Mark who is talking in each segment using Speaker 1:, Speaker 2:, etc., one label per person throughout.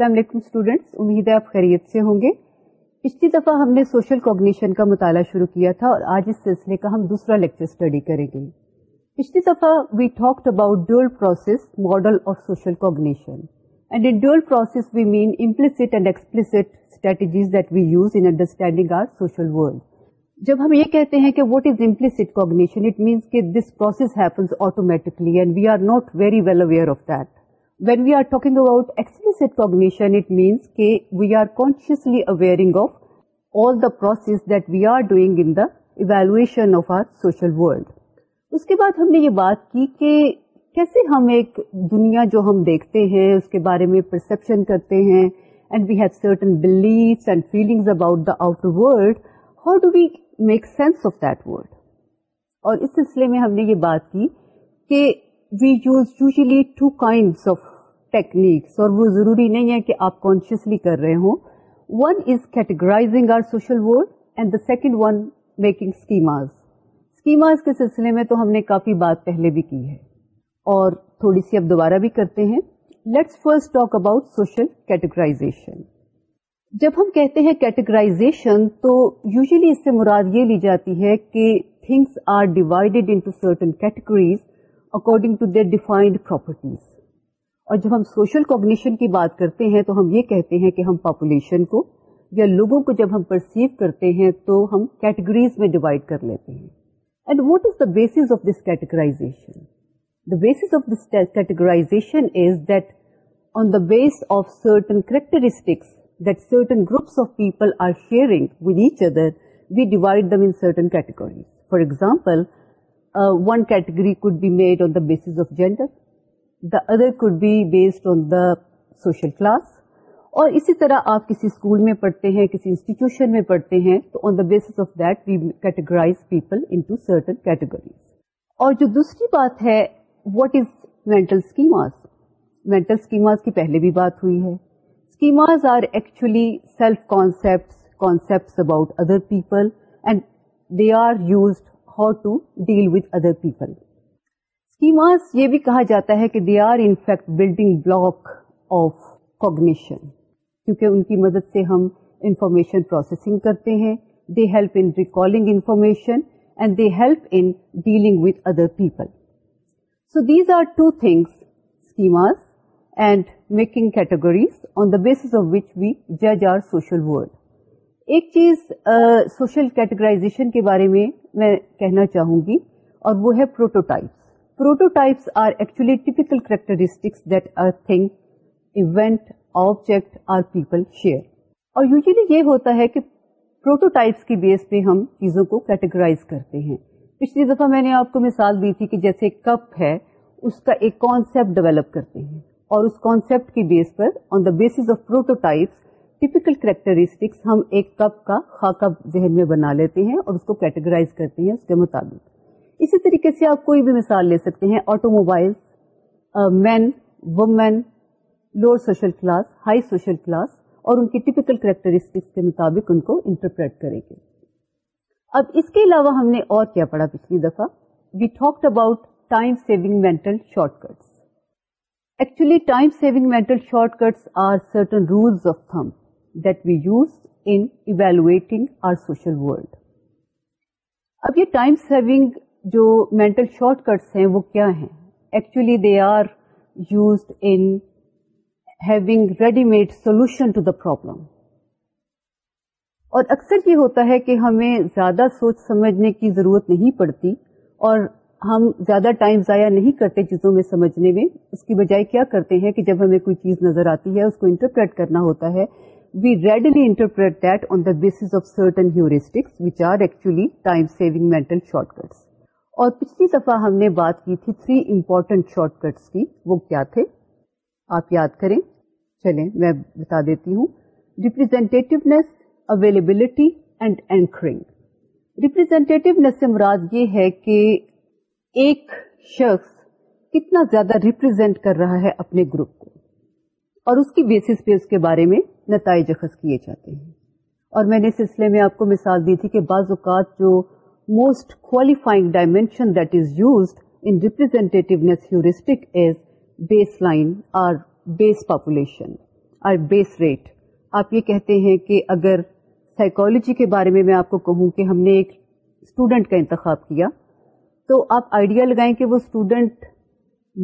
Speaker 1: السلام علیکم اسٹوڈینٹس امید ہے آپ خیریت سے ہوں گے پچھلی دفعہ ہم نے سوشل کوگنیشن کا مطالعہ شروع کیا تھا اور آج اس سلسلے کا ہم دوسرا لیکچر اسٹڈی کریں گے پچھلی دفعہ we talked about dual process model of social cognition and in process we mean and explicit strategies that we use understanding our social world جب ہم یہ کہتے ہیں کہ what is implicit cognition it means کہ this process happens automatically and we are not very well aware of that when we are talking about explicit cognition it means کے we are consciously اویئرنگ of all the processes that we are doing in the evolution of our social world اس کے بعد ہم نے یہ بات کی کہ کیسے ہم ایک دنیا جو ہم دیکھتے ہیں اس کے بارے میں پرسپشن کرتے ہیں and we have certain beliefs and feelings about the outer world how do we make sense of that world اور اس سلسلے میں ہم نے یہ بات کی کہ we use usually two kinds of techniques اور وہ ضروری نہیں ہے کہ آپ کانشیسلی کر رہے ہوں one is categorising our social world and the second one making schemas schemas کے سلسلے میں تو ہم نے کافی بات پہلے بھی کی ہے اور تھوڑی سی اب دوبارہ بھی کرتے ہیں let's first talk about social categorization جب ہم کہتے ہیں کیٹیگرائزیشن تو یوزلی اس سے مراد یہ لی جاتی ہے کہ things are divided into certain categories according to their defined properties اور جب ہم سوشل کوگنیشن کی بات کرتے ہیں تو ہم یہ کہتے ہیں کہ ہم پاپولیشن کو یا لوگوں کو جب ہم پرسیو کرتے ہیں تو ہم کیٹیگریز میں ڈیوائڈ کر لیتے ہیں and what is the base of this categorization the base of this categorization is that on the base of certain characteristics that certain groups of people are sharing with each other we divide them in certain categories for example one category could be made on this of gender other could be based on the social class اور اسی طرح آپ کسی school میں پڑھتے ہیں کسی institution میں پڑھتے ہیں تو on the base of that we categorize people certain categories اور جو دوسری بات ہے what is mental schemas mental schemas کی پہلے بھی بات ہوئی ہے schemas are actually self concept concept about other people and they are used how to deal with other people schemas یہ بھی کہا جاتا ہے کہ they are in fact building block of cognition کیونکہ ان کی مدد سے ہم انفارمیشن پروسیسنگ کرتے ہیں they help in recalling information and they help in dealing with other people so these are two things schemas and making categories on the basis of which we جج our social world ایک چیز social uh, categorisation کے بارے میں میں کہنا چاہوں گی اور وہ ہے prototypes prototypes are actually typical کریکٹرسٹکسنگ event object or people share اور یوزلی یہ ہوتا ہے کہ پروٹوٹائپس کی بیس پہ ہم چیزوں کو کیٹیگرائز کرتے ہیں پچھلی دفعہ میں نے آپ کو مثال دی تھی کہ جیسے کپ ہے اس کا ایک کانسیپٹ ڈیولپ کرتے ہیں اور اس کانسیپٹ کی بیس پر on the basis of prototypes typical characteristics ہم ایک کپ کا خاکہ ذہن میں بنا لیتے ہیں اور اس کو کیٹیگرائز کرتے ہیں اس کے مطابق اسی طریقے سے آپ کوئی بھی مثال لے سکتے ہیں آٹو موبائل مین women lower social class high social class اور ان کی ٹیپیکل کریکٹرسٹکس کے مطابق ان کو انٹرپریٹ کریں گے اب اس کے علاوہ ہم نے اور کیا پڑھا پچھلی دفعہ we talked about time saving mental shortcuts actually time saving mental shortcuts are certain rules of thumb that we use in evaluating our social world اب یہ ٹائم سیونگ جو مینٹل شارٹ کٹس ہیں وہ کیا ہیں actually they are used in having ready made solution to the problem اور اکثر یہ ہوتا ہے کہ ہمیں زیادہ سوچ سمجھنے کی ضرورت نہیں پڑتی اور ہم زیادہ ٹائم ضائع نہیں کرتے چیزوں میں سمجھنے میں اس کی بجائے کیا کرتے ہیں کہ جب ہمیں کوئی چیز نظر آتی ہے اس کو انٹرپریٹ کرنا ہوتا ہے we readily interpret that on the base of certain heuristics are actually time saving mental shortcuts اور پچھلی دفعہ ہم نے بات کی تھی تھری امپورٹنٹ شارٹ کٹس کی وہ کیا تھے آپ یاد کریں چلیں میں بتا دیتی ہوں representativeness representativeness availability and anchoring سے مراد یہ ہے کہ ایک شخص کتنا زیادہ ریپرزینٹ کر رہا ہے اپنے گروپ کو اور اس کی بیسس پہ اس کے بارے میں نتائج اخذ کیے جاتے ہیں اور میں نے سلسلے میں آپ کو مثال دی تھی کہ بعض اوقات جو most qualifying dimension that is is in or baseline or base rate آپ یہ کہتے ہیں کہ اگر سائیکالوجی کے بارے میں میں آپ کو کہوں کہ ہم نے ایک اسٹوڈنٹ کا انتخاب کیا تو آپ آئیڈیا لگائیں کہ وہ اسٹوڈنٹ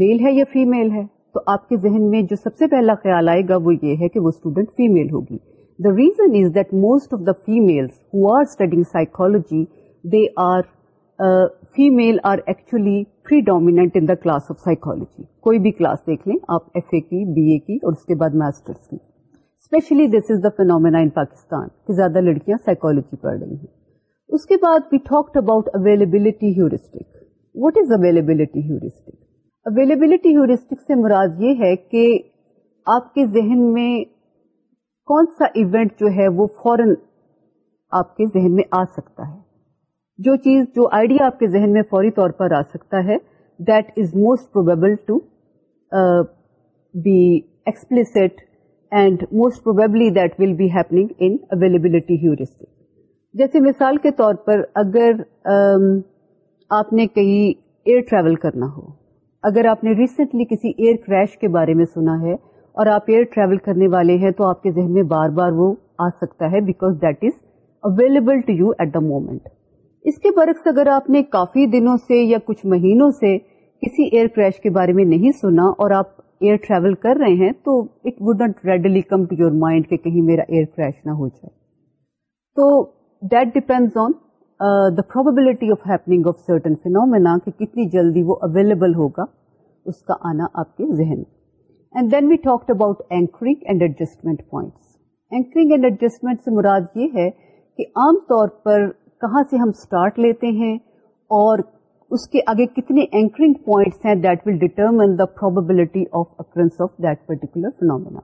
Speaker 1: میل ہے یا فیمیل ہے تو آپ کے ذہن میں جو سب سے پہلا خیال آئے گا وہ یہ ہے کہ وہ اسٹوڈنٹ فیمیل ہوگی the reason is that most of the female who are studying psychology female are actually predominant in class of psychology کوئی بھی کلاس دیکھ لیں آپ ایف اے کی بی اے کی اور اس کے بعد ماسٹر کی especially this is the phenomena in Pakistan کہ زیادہ لڑکیاں سائیکولوجی پڑھ رہی ہیں اس کے بعد we talked about availability what is availability heuristic availability heuristic سے مراد یہ ہے کہ آپ کے ذہن میں کون سا ایونٹ جو ہے وہ فورن آپ کے ذہن میں آ سکتا ہے جو چیز جو آئیڈیا آپ کے ذہن میں فوری طور پر آ سکتا ہے that is most probable to be explicit and most probably that will be happening in availability heuristic جیسے مثال کے طور پر اگر um, آپ نے کہیں ایئر ٹریول کرنا ہو اگر آپ نے ریسنٹلی کسی ایئر کریش کے بارے میں سنا ہے اور آپ ایئر ٹریول کرنے والے ہیں تو آپ کے ذہن میں بار بار وہ آ سکتا ہے because that is available to you at the moment اس کے برعکس اگر آپ نے کافی دنوں سے یا کچھ مہینوں سے کسی ایئر کریش کے بارے میں نہیں سنا اور آپ ایئر ٹریول کر رہے ہیں تو it would not readily come to your mind کہ کہیں میرا ایئر کریش نہ ہو جائے تو that depend on the probability of happening of certain phenomena کہ کتنی جلدی وہ اویلیبل ہوگا اس کا آنا آپ کے ذہن میں and then we talk about anchoring and adjustment points anchoring and adjustment سے مراد یہ ہے کہ عام طور پر کہاں سے ہم اسٹارٹ لیتے ہیں اور اس کے آگے کتنے اینکرنگ پوائنٹس ہیں that that will determine the probability of of occurrence particular phenomena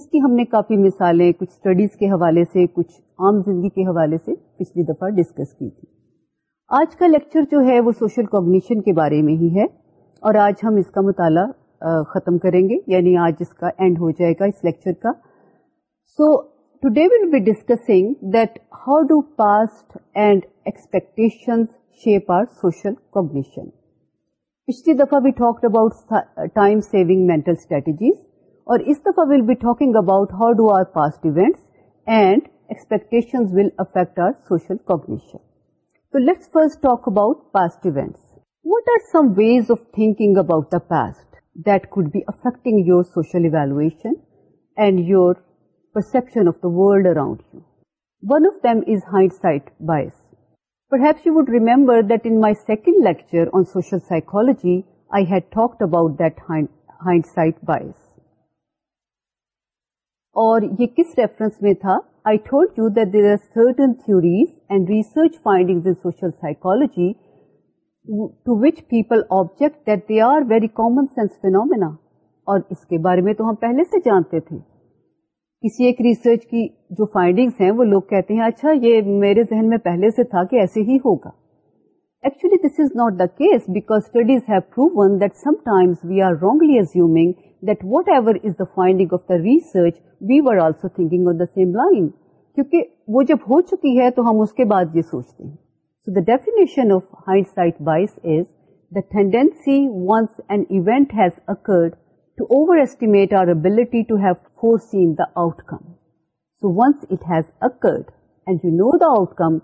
Speaker 1: اس کی ہم نے کافی مثالیں کچھ اسٹڈیز کے حوالے سے کچھ عام زندگی کے حوالے سے پچھلی دفعہ ڈسکس کی تھی آج کا لیکچر جو ہے وہ سوشل کوگنیشن کے بارے میں ہی ہے اور آج ہم اس کا مطالعہ ختم کریں گے یعنی آج اس کا اینڈ ہو جائے گا اس لیکچر کا so so, today will be discussing how do past and expectation shape our social cognition پچھلی دفعہ بھی talk about time saving mentals اور اس دفعہ will be talking about how do our past events and expectation will affect our social cognition تو let's first talk about past events what are some ways of thinking about the past that could be affect your social evaluation and your perception of the world around you one of them is hindsight bias پریمبرڈ لیکچروجی I had talk about hindsight bias اور یہ کس reference میں تھا I told you that there are certain theories and research finding social psychology to which people object that they are very common sense phenomena اور اس کے بارے میں تو ہم پہلے سے جانتے تھے کسی ایک ریسرچ کی جو فائنڈنگس ہیں وہ لوگ کہتے ہیں اچھا یہ میرے ذہن میں پہلے سے تھا کہ ایسے ہی ہوگا actually this is not the case because studies have proven sometimes we are wrongly assuming that whatever is the finding of the research we are also thinking on the same line کیونکہ وہ جب ہو چکی ہے تو ہم اس کے بعد یہ سوچتے ہیں so the definition of hindsight bias is the tendency once and event has occurred outcome so once occurred and you know the outcome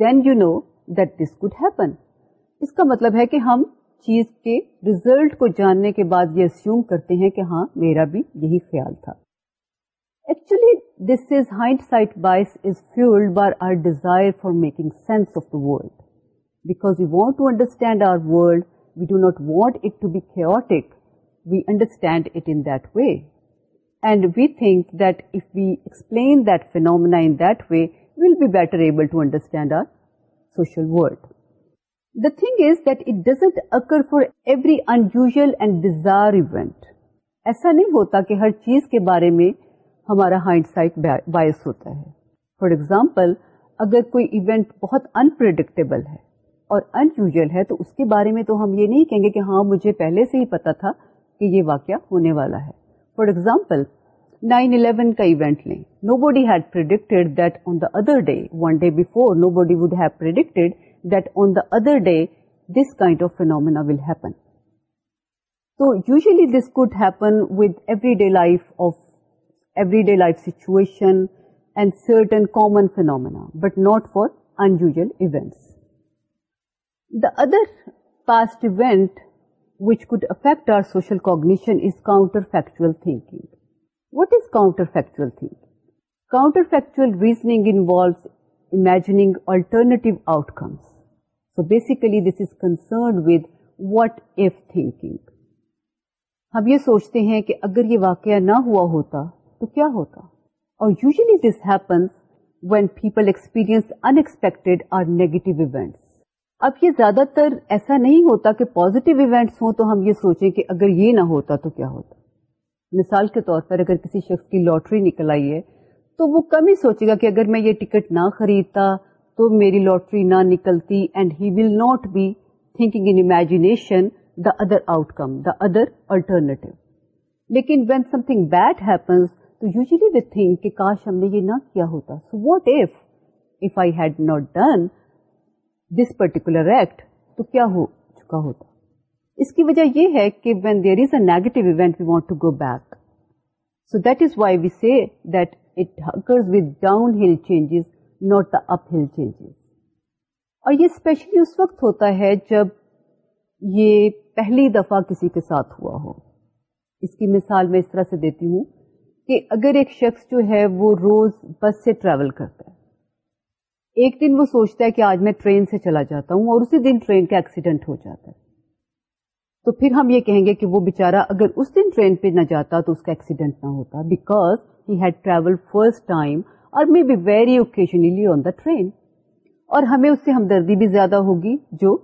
Speaker 1: then you know this could happen اس کا مطلب ہے کہ ہم چیز کے result کو جاننے کے بعد یہ سیوم کرتے ہیں کہ ہاں میرا بھی یہی خیال تھا actually this is hindsight bias is fueled by our desire for making sense of the world because you want to understand our world we do not want it but it we understand it int way and we think that if we explain that phenomena int way will be better able to understand our social for every unusual and desire event ایسا نہیں ہوتا کہ ہر چیز کے بارے میں ہمارا hindsight bias ہوتا ہے فور ایگزامپل اگر کوئی ایونٹ بہت انپرڈکٹیبل ہے اور ان یوژل ہے تو اس کے بارے میں تو ہم یہ نہیں کہیں گے کہ ہاں مجھے پہلے سے ہی پتا تھا کہ یہ واقعہ ہونے والا ہے فار ایگزامپل نائن الیون کا ایونٹ لیں nobody had predicted that on the other day one day before nobody have predicted that on the other day this kind of phenomena will happen تو usually this could happen with every day life of every day life situation and certain common phenomena but not for unusual events the other past event which could affect our social cognition is counterfactual thinking what is counterfactual think counterfactual reasoning imagining alternate outcomes so basically this is concerned with what if thinking ہم یہ سوچتے ہیں کہ اگر یہ واقعہ نہ ہوا ہوتا تو کیا ہوتا اور usually this happens when people experience unexpected or negative events اب یہ زیادہ تر ایسا نہیں ہوتا کہ پازیٹیو ایونٹس ہوں تو ہم یہ سوچیں کہ اگر یہ نہ ہوتا تو کیا ہوتا مثال کے طور پر اگر کسی شخص کی لاٹری نکل آئی ہے تو وہ کم ہی سوچے گا کہ اگر میں یہ ٹکٹ نہ خریدتا تو میری لاٹری نہ نکلتی and he will not be thinking in imagination the other outcome the other alternative لیکن when something bad happens تو یوزلی وی تھنک کہ کاش ہم نے یہ نہ کیا ہوتا so what if if I had not done act تو کیا ہو چکا ہوتا اس کی وجہ یہ ہے کہ when the uphill changes اور یہ اسپیشلی اس وقت ہوتا ہے جب یہ پہلی دفعہ کسی کے ساتھ ہوا ہو اس کی مثال میں اس طرح سے دیتی ہوں کہ اگر ایک شخص جو ہے وہ روز بس سے ٹریول کرتا ہے ایک دن وہ سوچتا ہے کہ آج میں ٹرین سے چلا جاتا ہوں اور اسی دن ٹرین کا ایکسیڈنٹ ہو جاتا ہے تو پھر ہم یہ کہیں گے کہ وہ بےچارا اگر اس دن ٹرین پہ نہ جاتا تو اس کا ایکسیڈنٹ نہ ہوتا because he had travel first time اور maybe very occasionally on the train اور ہمیں اس سے ہمدردی بھی زیادہ ہوگی جو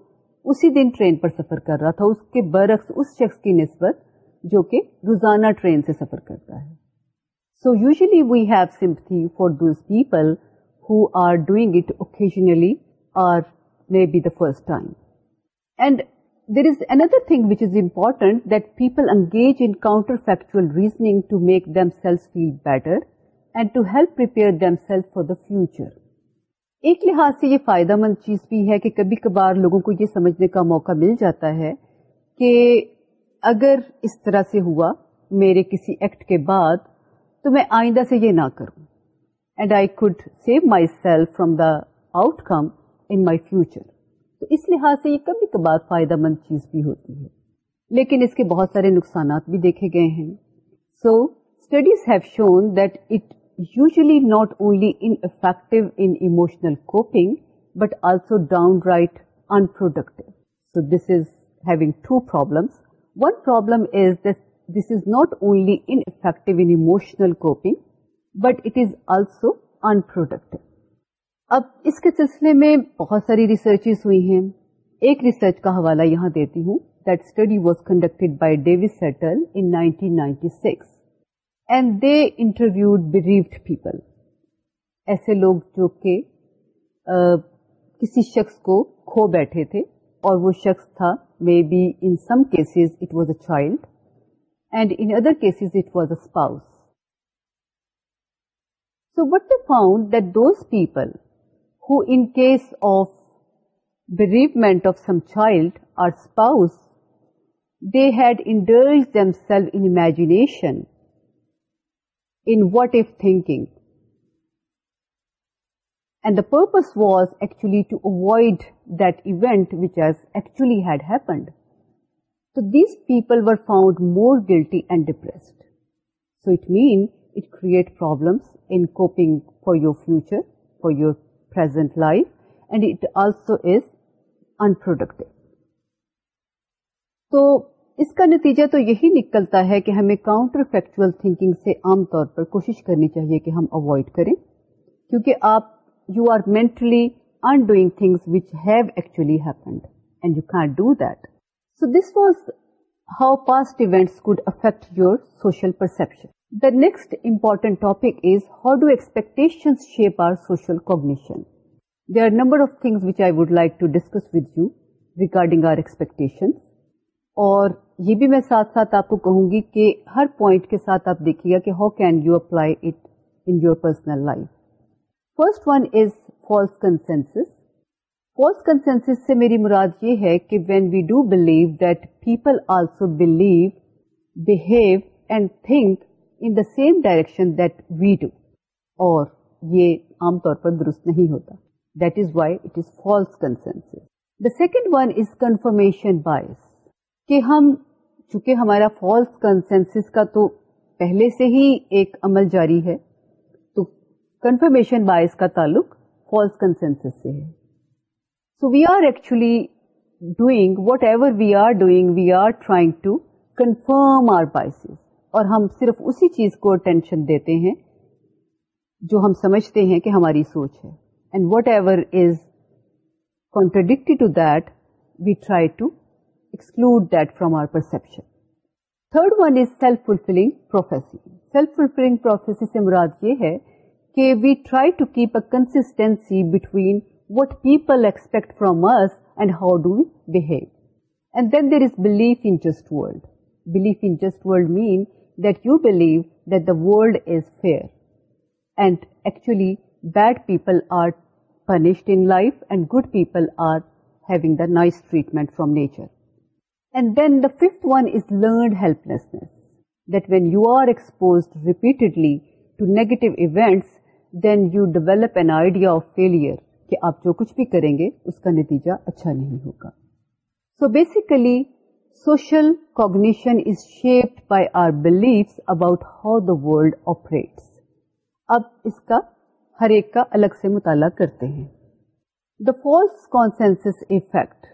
Speaker 1: اسی دن ٹرین پر سفر کر رہا تھا اس کے برعکس اس شخص کی نسبت جو کہ روزانہ ٹرین سے سفر کرتا ہے so usually we have sympathy for those people who are doing it occasionally or maybe the first time. And there is another thing which is important that people engage in counterfactual reasoning to make themselves feel better and to help prepare themselves for the future. ایک لحاظ سے یہ فائدہ مند چیز بھی ہے کہ کبھی کبھار لوگوں کو یہ سمجھنے کا موقع مل جاتا ہے کہ اگر اس طرح سے ہوا میرے کسی ایکٹ کے بعد تو میں آئندہ سے یہ نہ کروں and I could save myself from the outcome in my future تو اس لحاظ سے یہ کبھی کبھار فائدہ مند چیز بھی ہوتی ہے لیکن اس کے بہت سارے نقصانات بھی دیکھے گئے ہیں so studies have shown that it usually not only ineffective in so this is having two problems one problem is is this not only ineffective emotional coping but it is also unproductive اب اس کے سلسلے میں بہت ساری researches ہوئی ہیں ایک ریسرچ کا حوالہ یہاں دیتی ہوں that study was conducted by Settle in 1996 and they interviewed bereaved people ایسے لوگ جو کہ کسی شخص کو کھو بیٹھے تھے اور وہ شخص تھا may be in some cases it was a child and in other cases it was a spouse So what we found that those people who in case of bereavement of some child or spouse, they had indulged themselves in imagination, in what-if thinking. And the purpose was actually to avoid that event which has actually had happened. So these people were found more guilty and depressed. So it means it create problems in coping for your future for your present life and it also is unproductive. تو اس کا نتیجہ تو یہی نکلتا ہے کہ ہمیں کاؤنٹر فیکچوئل تھنکنگ سے عام طور پر کوشش کرنی چاہیے کہ ہم اوائڈ کریں کیونکہ آپ you are mentally undoing things which have actually happened and you can do that so this was how past events could affect your social perception The next important topic is how do expectations shape our social cognition? There are a number of things which I would like to discuss with you regarding our expectations. اور یہ بھی میں ساتھ ساتھ آپ کو کہوں گی کہ ہر پوائنٹ کے ساتھ آپ دیکھیے گا کہ how can you apply it in your personal life first one is false consensus false consensus سے میری مراد یہ ہے کہ when we do believe that people also believe behave and think in the same direction that we do اور یہ عام طور پر درست نہیں ہوتا that is why it is false consensus the second one is confirmation bias کہ ہم چونکہ ہمارا فالس کنسنس کا تو پہلے سے ہی ایک عمل جاری ہے تو کنفرمیشن بائز کا تعلق فالس کنسنس سے ہے so we are actually doing whatever we are doing we are trying to confirm our biases اور ہم صرف اسی چیز کو ٹینشن دیتے ہیں جو ہم سمجھتے ہیں کہ ہماری سوچ ہے and whatever is contradict to that we try to exclude that from our perception third one is self fulfilling prophecy self fulfilling prophecy سے مراد یہ ہے کہ we try to keep a consistency between what people expect from us and how do we behave and then there is belief in just world belief in just world mean bad people are punished good people are having the nice treatment from nature fifth one is learned helpless that mean you are expose repeatedly to negative events then you develop an idea of فیل کہ آپ جو کچھ بھی کریں گے اس کا نتیجہ اچھا نہیں ہوگا so basically social cognition is shape by our believe about how the world operates اب اس کا ہر ایک کا الگ سے مطالعہ کرتے ہیں the false consensus effect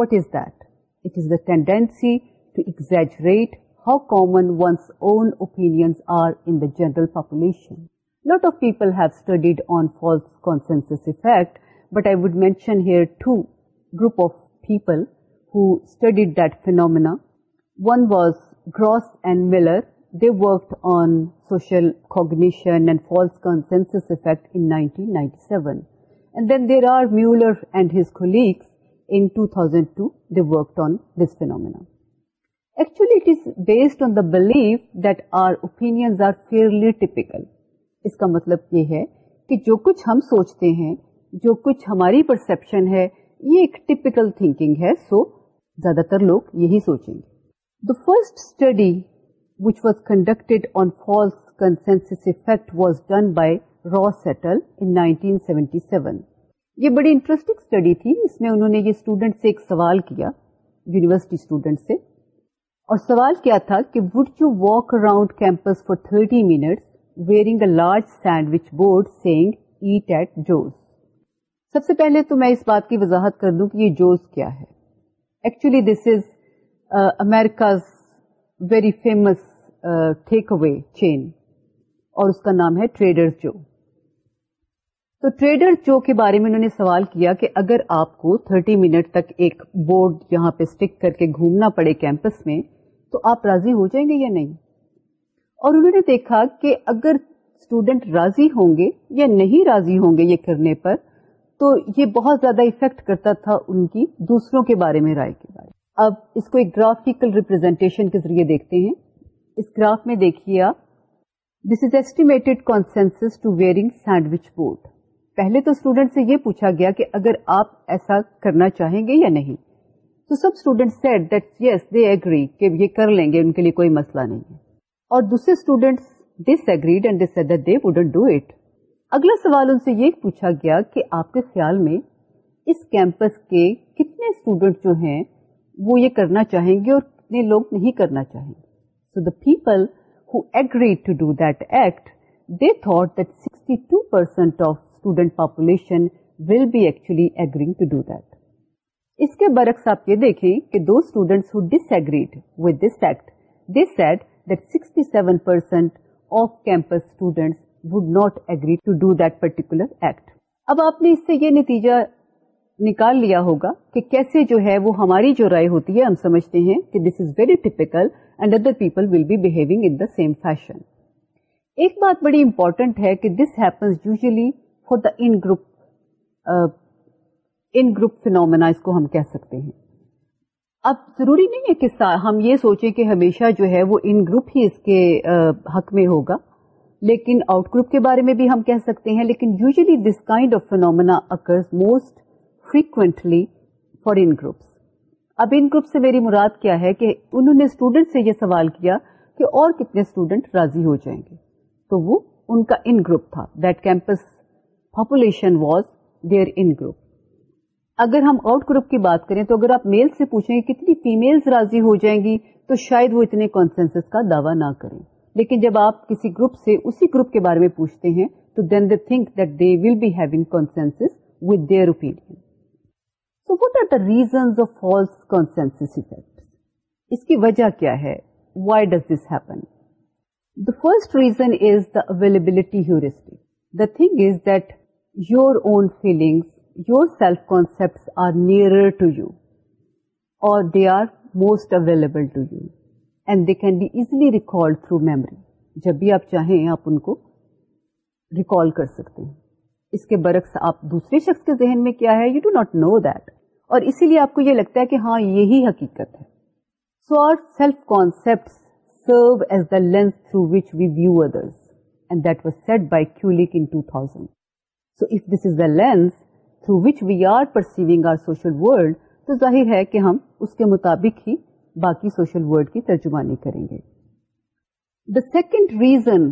Speaker 1: what is this the tendency to exaggerate how common ones own opinion are in general population not of people did on false consensus effect but I would mention here two group of people مطلب یہ ہے کہ جو کچھ ہم سوچتے ہیں جو کچھ ہماری پرسپشن ہے یہ ایک ٹیپیکل تھنکنگ ہے سو زیادہ تر لوگ یہی سوچیں گے the first study which was conducted on false consensus effect was done by Settle in 1977 یہ بڑی انٹرسٹنگ اسٹڈی تھی اس میں انہوں نے یہ اسٹوڈنٹ سے ایک سوال کیا یونیورسٹی اسٹوڈینٹ سے اور سوال کیا تھا کہ would you walk around campus for thirty minutes wearing a large sandwich board saying eat at Joe's سب سے پہلے تو میں اس بات کی وضاحت کر دوں کہ یہ جوز کیا ہے actually this is America's very famous take away chain اور اس کا نام ہے ٹریڈر جو تو ٹریڈر جو کے بارے میں انہوں نے سوال کیا کہ اگر آپ کو 30 منٹ تک ایک بورڈ یہاں پہ اسٹک کر کے گھومنا پڑے کیمپس میں تو آپ راضی ہو جائیں گے یا نہیں اور انہوں نے دیکھا کہ اگر اسٹوڈینٹ راضی ہوں گے یا نہیں راضی ہوں گے یہ کرنے پر تو یہ بہت زیادہ افیکٹ کرتا تھا ان کی دوسروں کے بارے میں رائے کے بارے میں اب اس کو ایک گرافکل ریپرزینٹیشن کے ذریعے دیکھتے ہیں اس گراف میں دیکھیے آپ this is consensus to wearing sandwich board پہلے تو اسٹوڈینٹ سے یہ پوچھا گیا کہ اگر آپ ایسا کرنا چاہیں گے یا نہیں تو سب student said that yes they agree کہ یہ کر لیں گے ان کے لیے کوئی مسئلہ نہیں اور دوسرے student this agreed and wouldn't do it اگلا سوال ان سے یہ پوچھا گیا کہ آپ کے خیال میں اس کیمپس کے کتنے اسٹوڈینٹ جو ہیں وہ یہ کرنا چاہیں گے اور کتنے لوگ نہیں کرنا چاہیں گے so the people who agreed to do that act they thought that sixty two percent of student population will be actually agreeing to do that اس کے برعکس آپ یہ دیکھیں کہ دو students who disagreed with this act they set that sixty seven percent of campus students would not agree to do that particular act اب آپ نے اس سے یہ نتیجہ نکال لیا ہوگا کہ کیسے جو ہے وہ ہماری جو رائے ہوتی ہے ہم سمجھتے ہیں کہ this is very typical and other people will be behaving in the same fashion ایک بات بڑی امپورٹنٹ ہے کہ this happens usually for the in group in group phenomena اس کو ہم کہہ سکتے ہیں اب ضروری نہیں ہے کہ ہم یہ سوچیں کہ ہمیشہ جو ہے وہ ان گروپ ہی اس کے uh, حق میں ہوگا لیکن آؤٹ گروپ کے بارے میں بھی ہم کہہ سکتے ہیں لیکن usually this kind of phenomena occurs most frequently for in groups اب ان گروپ سے میری مراد کیا ہے کہ انہوں نے اسٹوڈینٹ سے یہ سوال کیا کہ اور کتنے اسٹوڈینٹ راضی ہو جائیں گے تو وہ ان کا ان گروپ تھا that campus population was their in group اگر ہم آؤٹ گروپ کی بات کریں تو اگر آپ میل سے پوچھیں گے کتنی فیمیلز راضی ہو جائیں گی تو شاید وہ اتنے کانسنس کا دعویٰ نہ کریں لیکن جب آپ کسی گروپ سے اسی گروپ کے بارے میں پوچھتے ہیں تو then they think that they will be having consensus with their opinion so what are the reasons of false effect اس کی وجہ کیا ہے why does this happen the first reason is the availability the thing is that your own feelings your self concept are near to you اور they are most available to you through memory جب بھی آپ چاہیں آپ ان کو recall کر سکتے ہیں اس کے برعکس آپ دوسرے شخص کے ذہن میں کیا ہے you do not know that اور اسی لیے آپ کو یہ لگتا ہے کہ ہاں یہی حقیقت ہے so our self concept serve as the lens through which we view others and that was set by in 2000 so if this is the lens through which we are perceiving our social world تو ظاہر ہے کہ ہم اس کے مطابق ہی باقی سوشل ورڈ کی ترجمانی کریں گے the second reason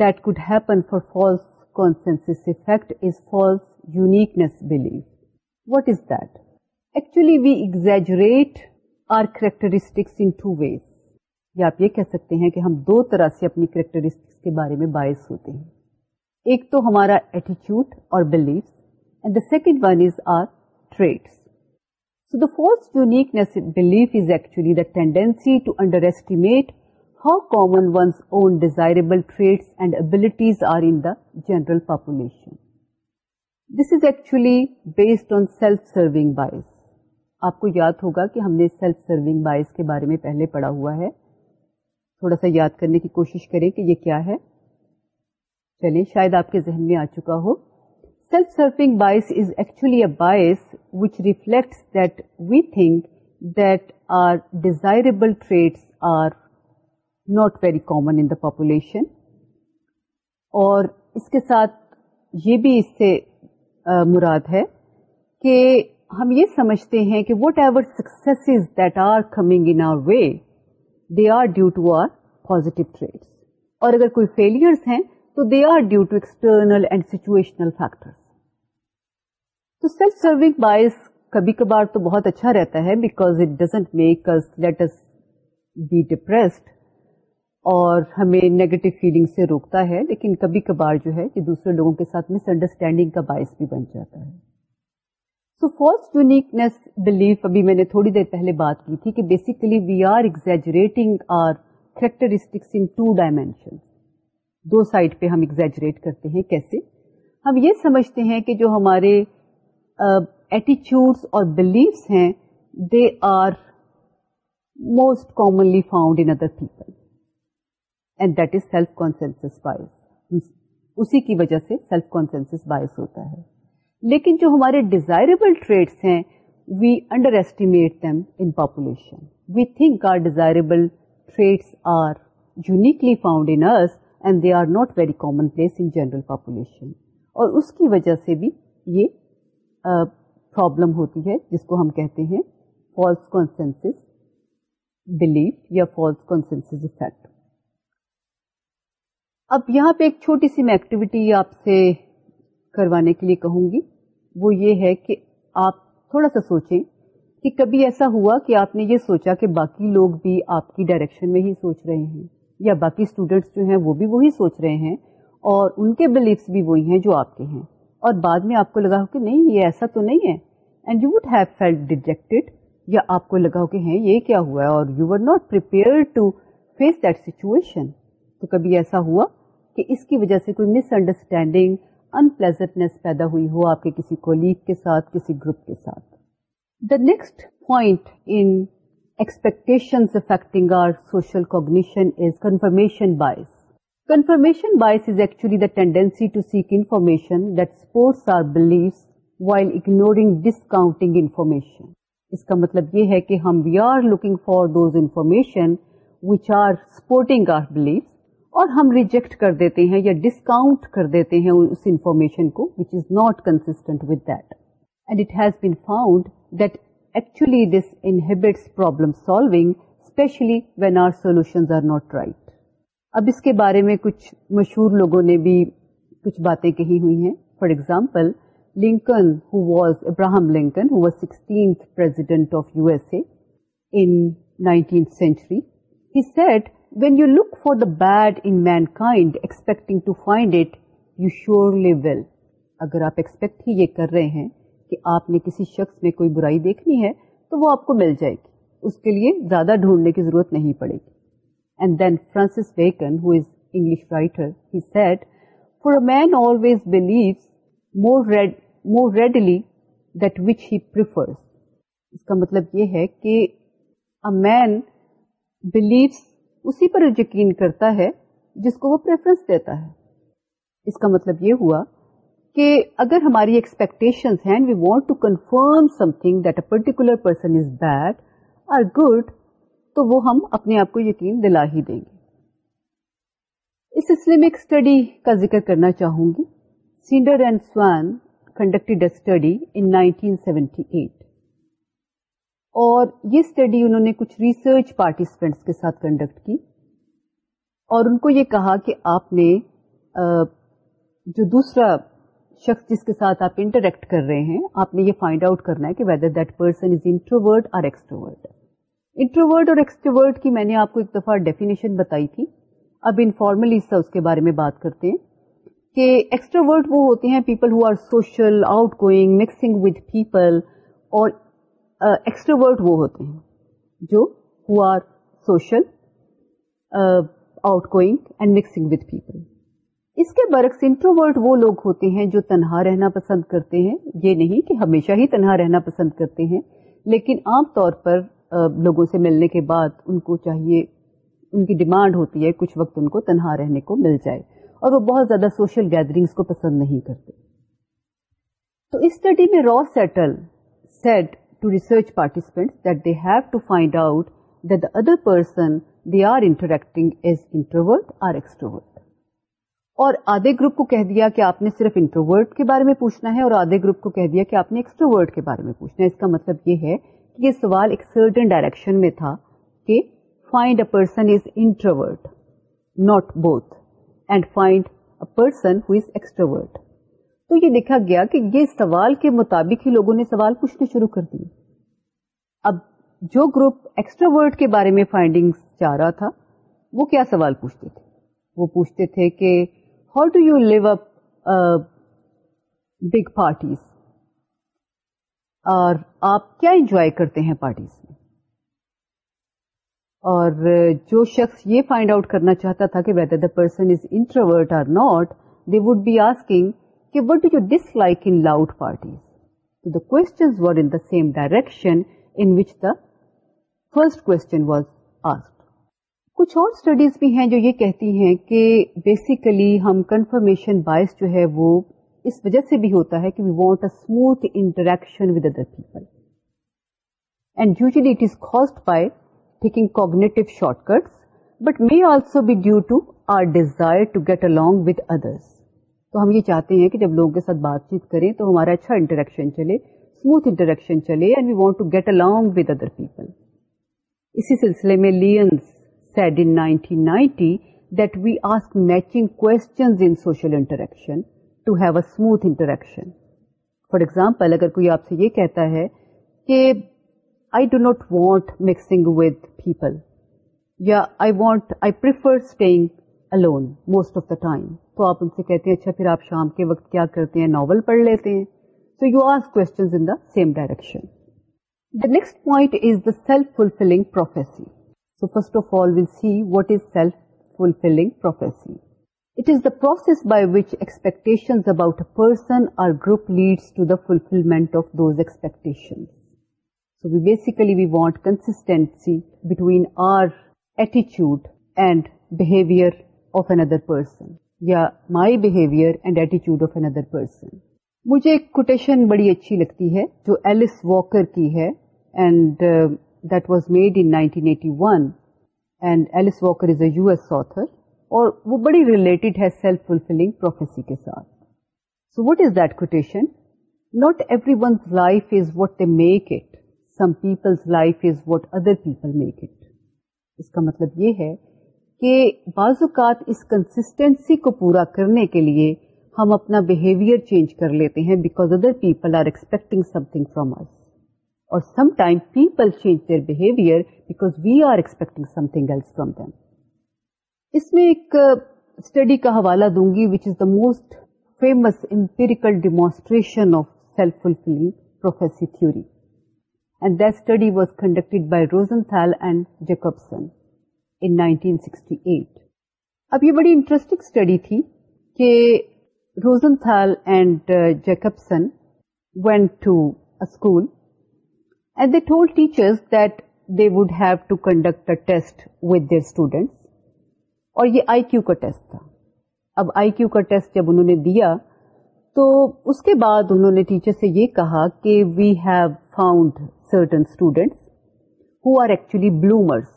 Speaker 1: that could happen for false consensus effect is false uniqueness blue what is that actually we exaggerate our characteristics in two ways یا آپ یہ کہہ سکتے ہیں کہ ہم دو طرح سے اپنی کریکٹرسٹکس کے بارے میں باعث ہوتے ہیں ایک تو ہمارا ایٹیچیوڈ اور belief and the second one is our traits So the false uniqueness belief is actually the tendency to underestimate how common one's own desirable traits and abilities are in the general population. This is actually based on self-serving bias. آپ کو یاد ہوگا کہ ہم نے self serving bias کے بارے میں پہلے پڑھا ہوا ہے تھوڑا سا یاد کرنے کی کوشش کریں کہ یہ کیا ہے چلیں شاید آپ کے ذہن میں آ چکا ہو self serving actually a bias which reflects that we think that our desirable traits are not very common in population اور اس کے ساتھ یہ بھی اس سے مراد ہے کہ ہم یہ سمجھتے ہیں کہ whatever that are coming due to our positive traits اور اگر کوئی فیلئرس ہیں تو they are due to external and situational factor تو سیلف سرونگ باعث کبھی کبھار تو بہت اچھا رہتا ہے because it doesn't make let be depressed اور ہمیں نیگیٹو فیلنگ سے روکتا ہے لیکن کبھی کبھار جو ہے یہ دوسرے لوگوں کے ساتھ مس انڈرسٹینڈنگ کا باعث بھی بن جاتا ہے سو فالس یونیکنیس بلیف ابھی میں نے تھوڑی دیر پہلے بات کی تھی کہ basically we are exaggerating our characteristics in two dimensions دو سائڈ پہ ہم ایگزیجریٹ کرتے ہیں کیسے ہم یہ سمجھتے ہیں کہ جو ہمارے ایٹیچیوڈس اور بلیفس ہیں they are most commonly found in other people and that is self consensus bias اسی کی وجہ سے سیلف کانسینس باس ہوتا ہے لیکن جو ہمارے ڈیزائربل ٹریڈس ہیں we under estimate in population we think our desirable traits are uniquely found in us and they are not very common place in general population اور اس کی وجہ سے بھی یہ پرابلم ہوتی ہے جس کو ہم کہتے ہیں فالس کانس بلیف یا فالس کانس افیکٹ اب یہاں پہ ایک چھوٹی سی میں ایکٹیویٹی آپ سے کروانے کے لیے کہوں گی وہ یہ ہے کہ آپ تھوڑا سا سوچیں کہ کبھی ایسا ہوا کہ آپ نے یہ سوچا کہ باقی لوگ بھی آپ کی ڈائریکشن میں ہی سوچ رہے ہیں یا باقی اسٹوڈینٹس جو ہیں وہ بھی وہی سوچ رہے ہیں اور ان کے بلیفس بھی وہی ہیں جو آپ کے ہیں اور بعد میں آپ کو لگا ہو کہ نہیں یہ ایسا تو نہیں ہے اینڈ یو وڈ ہیو یا آپ کو لگا ہو کہ یہ کیا ہوا ہے اور you are not to face that situation تو کبھی ایسا ہوا کہ اس کی وجہ سے کوئی مس انڈرسٹینڈنگ پلیزنٹنیس پیدا ہوئی ہو آپ کے کسی کولیگ کے ساتھ کسی گروپ کے ساتھ the next point in expectations affecting our social cognition is confirmation bias. Confirmation bias is actually the tendency to seek information that supports our beliefs while ignoring discounting information. اس کا مطلب یہ ہے کہ ہم we are looking for those information which are supporting our belief اور ہم reject کر دیتے ہیں یا ڈسکاؤنٹ کر دیتے ہیں اس انفارمیشن کو which is not constant with that and it has been found that چولی this inhibits problem solving especially when our solution اب اس کے بارے میں کچھ مشہور لوگوں نے بھی کچھ باتیں کہی ہوئی ہیں for example Lincoln who was Abraham Lincoln who was sixteenth of U S A in nineteenth century he said when you look for the bad in mankind expecting to find it you surely leave will اگر آپ expect ہی یہ کر رہے ہیں کہ آپ نے کسی شخص میں کوئی برائی دیکھنی ہے تو وہ آپ کو مل جائے گی اس کے لیے زیادہ ڈھونڈنے کی ضرورت نہیں پڑے گی and then Francis who is English writer he said for a man always believes more read more readily that which he prefers اس کا مطلب یہ ہے کہ مین بلیوس اسی پر یقین کرتا ہے جس کو وہ پریفرنس دیتا ہے اس کا مطلب یہ ہوا کہ اگر ہماری ہیں we want to confirm something that a particular person is bad or good تو وہ ہم اپنے آپ کو یقین دلا ہی دیں گے اس سلسلے میں ایک اسٹڈی کا ذکر کرنا چاہوں گی sender and Swann conducted a study in 1978 اور یہ اسٹڈی انہوں نے کچھ ریسرچ پارٹیسپینٹس کے ساتھ کنڈکٹ کی اور ان کو یہ کہا کہ آپ نے جو دوسرا شخص جس کے ساتھ آپ انٹریکٹ کر رہے ہیں آپ نے یہ فائنڈ آؤٹ کرنا ہے کہ whether that person is or or extrovert کی میں نے آپ کو ایک دفعہ ڈیفینیشن بتائی تھی اب انفارملی اس کے بارے میں بات کرتے ہیں کہ ایکسٹروورٹ وہ ہوتے ہیں people who are social out going mixing with people اور uh, وہ ہوتے ہیں جو who are social out going and mixing people اس کے برعکس انٹروورٹ وہ لوگ ہوتے ہیں جو تنہا رہنا پسند کرتے ہیں یہ نہیں کہ ہمیشہ ہی تنہا رہنا پسند کرتے ہیں لیکن عام طور پر لوگوں سے ملنے کے بعد ان کو چاہیے ان کی ڈیمانڈ ہوتی ہے کچھ وقت ان کو تنہا رہنے کو مل جائے اور وہ بہت زیادہ سوشل گیدرنگس کو پسند نہیں کرتے تو اس اسٹڈی میں را settle said to research participant that they have to find out that the other person they are interacting is or اور آدھے گروپ کو کہہ دیا کہ آپ نے صرف انٹروورٹ کے بارے میں پوچھنا ہے اور آدھے گروپ کو کہہ دیا کہ آپ نے ایکسٹروورٹ کے بارے میں پوچھنا ہے اس کا مطلب یہ ہے کہ یہ سوال ایک سرٹن ڈائریکشن میں تھا کہ find a person is introvert not both and find a person who is extrovert تو یہ دیکھا گیا کہ یہ سوال کے مطابق ہی لوگوں نے سوال پوچھنے شروع کر دیے اب جو گروپ ایکسٹروورٹ کے بارے میں فائنڈنگ چاہ رہا تھا وہ کیا سوال پوچھتے تھے وہ پوچھتے تھے کہ ڈو یو لیو اپگ پارٹیز اور آپ کیا انجوائے کرتے ہیں پارٹیز میں اور جو شخص یہ فائنڈ آؤٹ کرنا چاہتا تھا کہ whether the person is introvert or not they would be asking کہ what do you dislike in loud parties the questions in the same direction in which the first question was ask کچھ اور studies بھی ہیں جو یہ کہتی ہیں کہ بیسیکلی ہم کنفرمیشن بائس جو ہے وہ اس وجہ سے بھی ہوتا ہے کہ we want a smooth interaction with other people and usually it is by taking cognitive short cuts but may also be due to our desire to get along with others تو ہم یہ چاہتے ہیں کہ جب لوگوں کے ساتھ بات چیت کریں تو ہمارا اچھا انٹریکشن چلے اسموتھ انٹریکشن چلے and we want to get along with other people اسی سلسلے میں lens in 1990 that we ask matching questions social interaction to have a smooth interaction. For example, اگر کوئی آپ سے یہ کہتا ہے کہ I do not want mixing with people یا I want alone most of the time تو آپ ان سے کہتے ہیں اچھا آپ شام کے وقت کیا کرتے ہیں ناول پڑھ لیتے ہیں سو یو آرس کو next point is the self fulfilling prophecy so first of all we'll see what is self fulfilling about other person یا my behaviour and eighty another person مجھے ایک کوٹیشن بڑی اچھی لگتی ہے جو ایلس واکر کی ہے and that was made in 1981 eighty one and Alice Walker U S author اور وہ بڑی ریلیٹڈ ہے سیلف فلفلنگ پروفیسی کے ساتھ so what is that quotation not every ones life is what they make it some people's life is what other people make it اس کا مطلب یہ ہے کہ بعض اوقات اس کنسٹینسی کو پورا کرنے کے لیے ہم اپنا بہیویئر چینج کر لیتے ہیں because other people are expecting something from us or sometimes people change their behavior because we are expecting something else from them. اس میں ایک اسٹڈی کا حوالہ دوں گی which is the most famous was conducted by Rosenthal and Jacobson in 1968 اب یہ بڑی انٹرسٹنگ اسٹڈی تھی کہ Rosenthal and Jacobson went school and they told teacher would have to conduct with their students اور یہ I Q کا test تھا اب آئی کلو کا ٹیسٹ جب انہوں نے دیا تو اس کے بعد ٹیچر سے یہ کہا کہ we have found certain students who are actually bloomers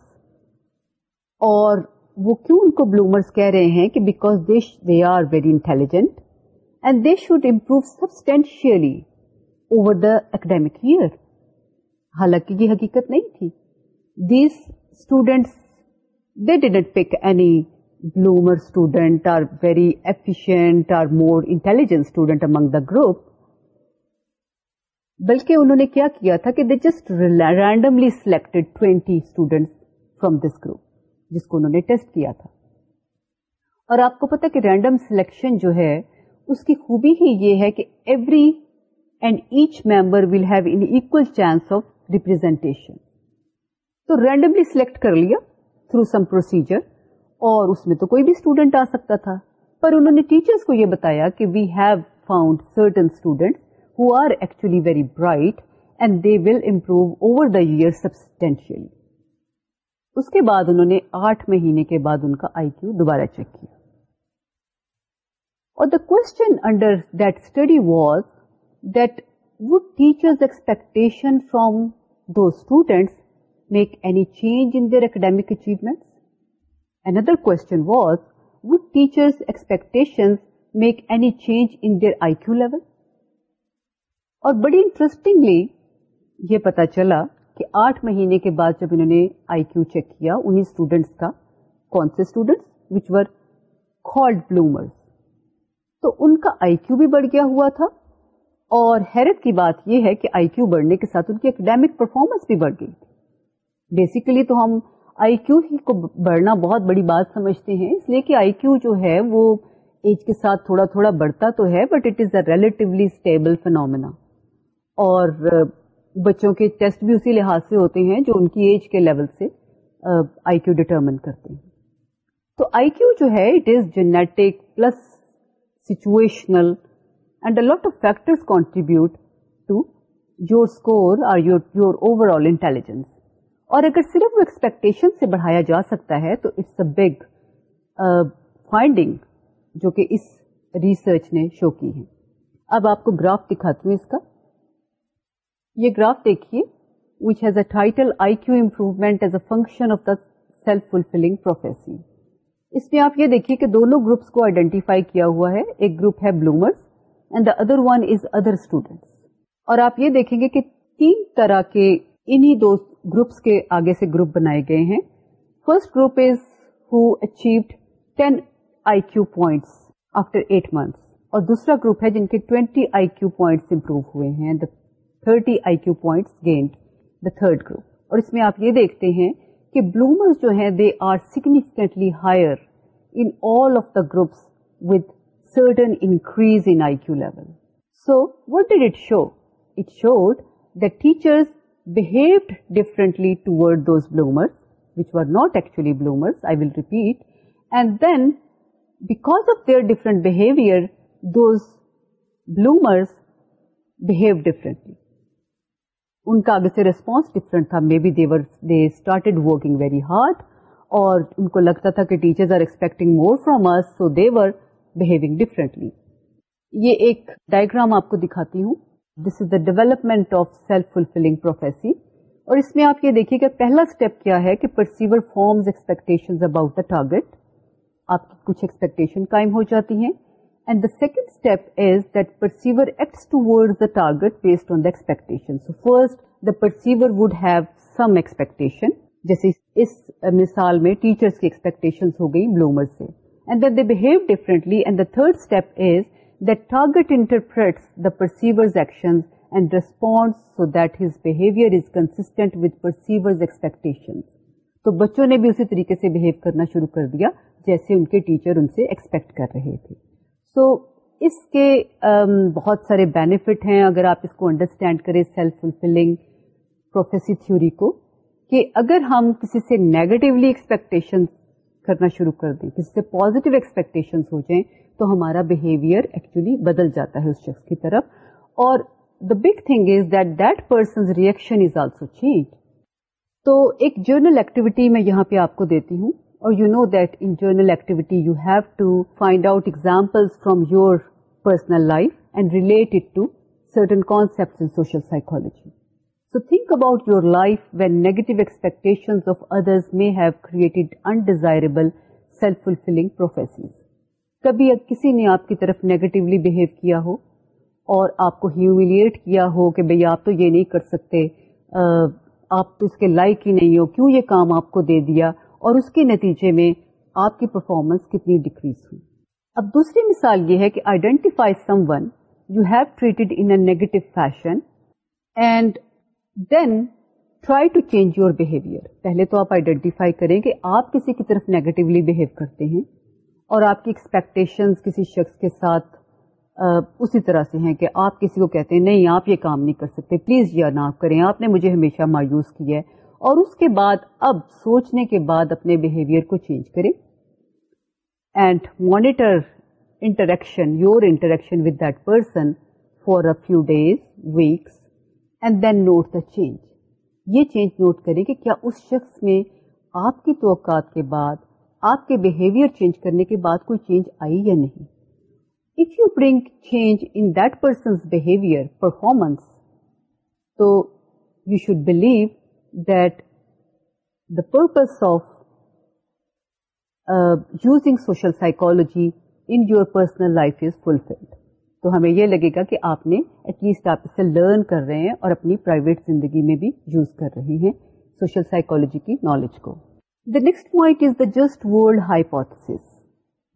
Speaker 1: اور وہ کیوں ان کو بلومرس کہہ رہے ہیں because these they are very intelligent and these should improve substantially over the academic year حالانکہ یہ حقیقت نہیں تھی these students they D pick any bloomer student are very efficient are more intelligent student among the group بلکہ انہوں نے کیا کیا تھا کہ they just randomly selected twenty students from this group جس کو انہوں نے ٹیسٹ کیا تھا اور آپ کو پتا کہ رینڈم سلیکشن جو ہے اس کی خوبی ہی یہ ہے کہ every and each member will have equal chance of representation تو رینڈملی سلیکٹ کر لیا تھرو سم پروسیجر اور اس میں تو کوئی بھی اسٹوڈینٹ آ سکتا تھا پر انہوں نے ٹیچرس کو یہ بتایا کہ we have found certain students who are actually very bright and they will improve over the year substantially اس کے بعد انہوں نے آٹھ مہینے کے بعد ان کا آئی کیو دوبارہ چیک کیا اور the question under that study was that would teachers expectation from those students make any change in their academic achievements? Another question was, would teachers' expectations make any change in their IQ level? اور بڑی interestingly یہ پتا چلا کہ آٹھ مہینے کے بعد جب انہوں نے آئی کیو چیک کیا انہیں اسٹوڈینٹس کا کون سے students which were would bloomers تو ان کا آئی کیو بھی بڑھ گیا ہوا تھا اور حیرت کی بات یہ ہے کہ آئی کیو بڑھنے کے ساتھ ان کی اکیڈیمک پرفارمنس بھی بڑھ گئی تھی بیسیکلی تو ہم آئی کیو ہی کو بڑھنا بہت بڑی بات سمجھتے ہیں اس لیے کہ آئی کیو جو ہے وہ ایج کے ساتھ تھوڑا تھوڑا بڑھتا تو ہے but it is a relatively stable phenomena اور بچوں کے ٹیسٹ بھی اسی لحاظ سے ہوتے ہیں جو ان کی ایج کے لیول سے آئی کیو ڈیٹرمن کرتے ہیں تو آئی کیو جو ہے it is genetic plus situational lot of factors contribute to your score اور اگر صرف وہ ایکسپیکٹیشن سے بڑھایا جا سکتا ہے تو اٹس اے بگ فائنڈنگ جو کہ اس ریسرچ نے شو کی ہے اب آپ کو گراف دکھاتی ہوں اس کا یہ گراف دیکھیے which has a title I Q improvement as a function of the self fulfilling prophecy اس میں آپ یہ دیکھیے کہ دونوں گروپس کو آئیڈینٹیفائی کیا ہوا ہے ایک گروپ ہے bloomers and the other one is other students اور آپ یہ دیکھیں گے کہ تین طرح کے انہی دو گروپس کے آگے سے گروپ بنائے گئے ہیں first group is who achieved ten I Q points after eight months اور دوسرا گروپ ہے جن کے twenty I Q points improve ہوئے ہیں thirty I Q point gained the third group اور اس میں آپ یہ دیکھتے ہیں کہ بلومر جو ہے they are significantly higher enough the groups with certain increase in IQ level. So, what did it show? It showed that teachers behaved differently toward those bloomers, which were not actually bloomers, I will repeat. And then, because of their different behavior, those bloomers behaved differently. ان کا اگر سے response different تھا may be they were they started working very hard اور ان کو لگتا تھا کہ teachers are expecting more from us so they were behaving differently یہ ایک ڈائگرام آپ کو دکھاتی ہوں this is the development of self fulfilling prophecy اور اس میں آپ یہ دیکھیے کہ پہلا اسٹیپ کیا ہے کہ perceiver forms expectation about the target آپ کی کچھ ایکسپیکٹیشن قائم ہو جاتی ہیں and the second step is that perceiver acts to target based on the so first the perceiver would have some expectation جیسے اس مثال میں ٹیچرس کی ایکسپیکٹیشن ہو گئی بلومر سے and there they've differently and the third step is the target interpret the perceivers action is constant with perceiver expectation تو بچوں نے بھی اسی طریقے سے بہیو کرنا شروع کر دیا جیسے ان کے ٹیچر ان سے ایکسپیکٹ کر رہے تھے سو so, اس کے um, بہت سارے بینیفٹ ہیں اگر آپ اس کو انڈرسٹینڈ کریں سیلف فلفلنگ پروفیسی تھیوری کو کہ اگر ہم کسی سے نیگیٹولی ایکسپیکٹیشن کرنا شروع کر دیں جس سے پازیٹیو ایکسپیکٹیشن ہو جائیں تو ہمارا بہیویئر ایکچولی بدل جاتا ہے اس شخص کی طرف اور the big thing is that that person reaction is also change تو ایک جرنل ایکٹیویٹی میں یہاں پہ آپ کو دیتی ہوں اور you know that in journal activity you have to find out example from your personal life and related to certain concept in social psychology So think about your life when negative expectations of others may have created undesirable self-fulfilling prophecies. کبھی کسی نے آپ کی طرف negatively behave کیا ہو اور آپ کو ہیوملیٹ کیا ہو کہ بھائی آپ تو یہ نہیں کر سکتے آپ تو اس کے لائق ہی نہیں ہو کیوں یہ کام آپ کو دے دیا اور اس کے نتیجے میں آپ کی پرفارمنس کتنی ڈکریز ہوئی اب دوسری مثال یہ ہے کہ identify someone you have treated in negative fashion and then try to change your behaviour پہلے تو آپ آئیڈینٹیفائی کریں کہ آپ کسی کی طرف نیگیٹولی بہیو کرتے ہیں اور آپ کی ایکسپیکٹیشن کسی شخص کے ساتھ اسی طرح سے ہیں کہ آپ کسی کو کہتے ہیں نہیں آپ یہ کام نہیں کر سکتے پلیز یا نہ کریں آپ نے مجھے ہمیشہ مایوس کیا ہے اور اس کے بعد اب سوچنے کے بعد اپنے بہیویئر کو چینج کریں and monitor interaction your interaction with that person for a few days weeks and then note the change یہ چینج نوٹ کریں کہ کیا اس شخص میں آپ کی توقعات کے بعد آپ کے بہیویئر چینج کرنے کے بعد کوئی چینج آئی یا نہیں if you bring change in that person's behaviour performance تو you should believe that the purpose of using social psychology in your personal life is fulfilled تو ہمیں یہ لگے گا کہ آپ نے ایٹ لیسٹ آپ اس سے لرن کر رہے ہیں اور اپنی پرائیویٹ زندگی میں بھی یوز کر رہے ہیں سوشل سائیکولوجی کی نالج کو the next point is the just world hypothesis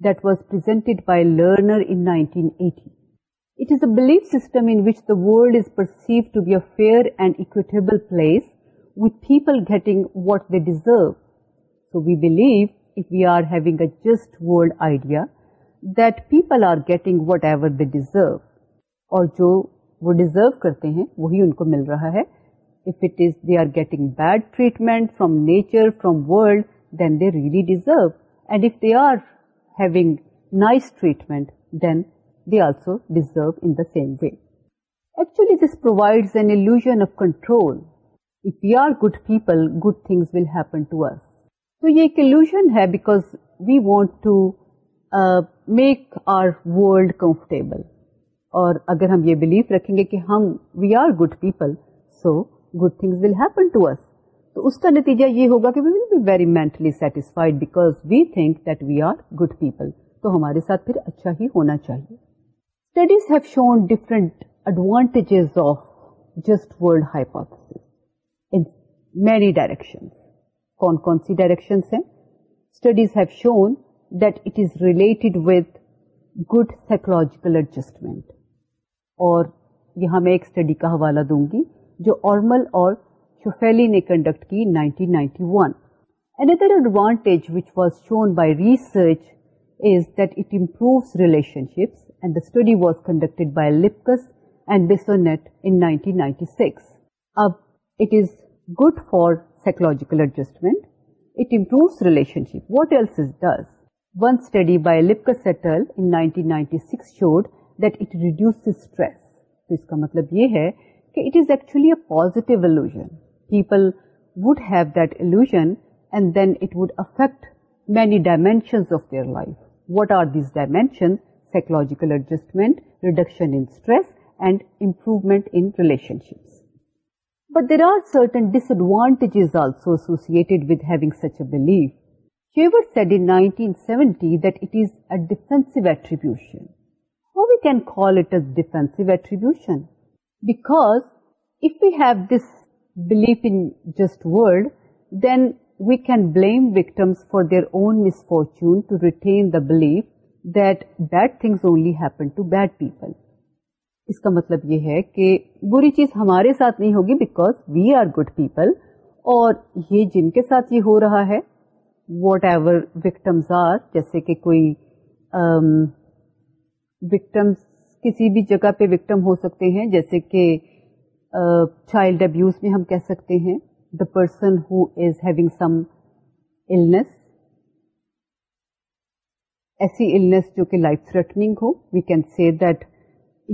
Speaker 1: that was presented by learner in 1980 It is a belief system in which the world is perceived to be a fair and equitable place with people getting what they deserve. So we believe if we are having a just world idea, people are getting whatever they deserve اور جو وہ deserve کرتے ہیں وہی ان کو مل رہا ہے because we want to make our world comfortable اور اگر ہم یہ بلیو رکھیں گے کہ ہم we are good people so good things will happen to us تو اس کا نتیجہ یہ ہوگا کہ we we we will be very mentally satisfied because think that are good people تو ہمارے ساتھ پھر اچھا ہی ہونا چاہیے studies have shown different advantages of just world hypothesis in many direction کون کون سی ڈائریکشنس ہیں studies have shown that it is related with good psychological adjustment. اور یہاں میں ایک اسٹڈی کا حوالہ دوں گی جو اورمل اور شوفیلی نے کنڈکٹ کی 1991. Another advantage which was shown by research is that it improves relationships and the study was conducted by Lipkus and Bissonet in 1996. Uh, it is good for psychological adjustment. It improves relationship. What else it does? One study by Lipkus et al ninety six showed that it reduces تو اس کا مطلب یہ ہے کہ it is actually a positive illusion people would have that illusion and then it would affect many dimensions of their life what are these dimension psychological adjustment reduction in stress and improvement in relationships but there are certain disadvantage also associated with such a belief Hubert said in 1970 that it is a defensive attribution. Or we can call it a defensive attribution? Because if we have this belief in just world, then we can blame victims for their own misfortune to retain the belief that bad things only happen to bad people. اس کا مطلب یہ ہے کہ بری چیز ہمارے ساتھ نہیں ہوگی because we are good people اور یہ جن کے ساتھ یہ ہو رہا ہے واٹ ایور وکٹمز آر جیسے کہ کوئی وکٹمس کسی بھی جگہ پہ وکٹم ہو سکتے ہیں جیسے کہ چائلڈ ابیوز میں ہم کہہ سکتے ہیں the person who is having some illness ایسی جو کہ لائف تھریٹنگ ہو وی کین سی دیٹ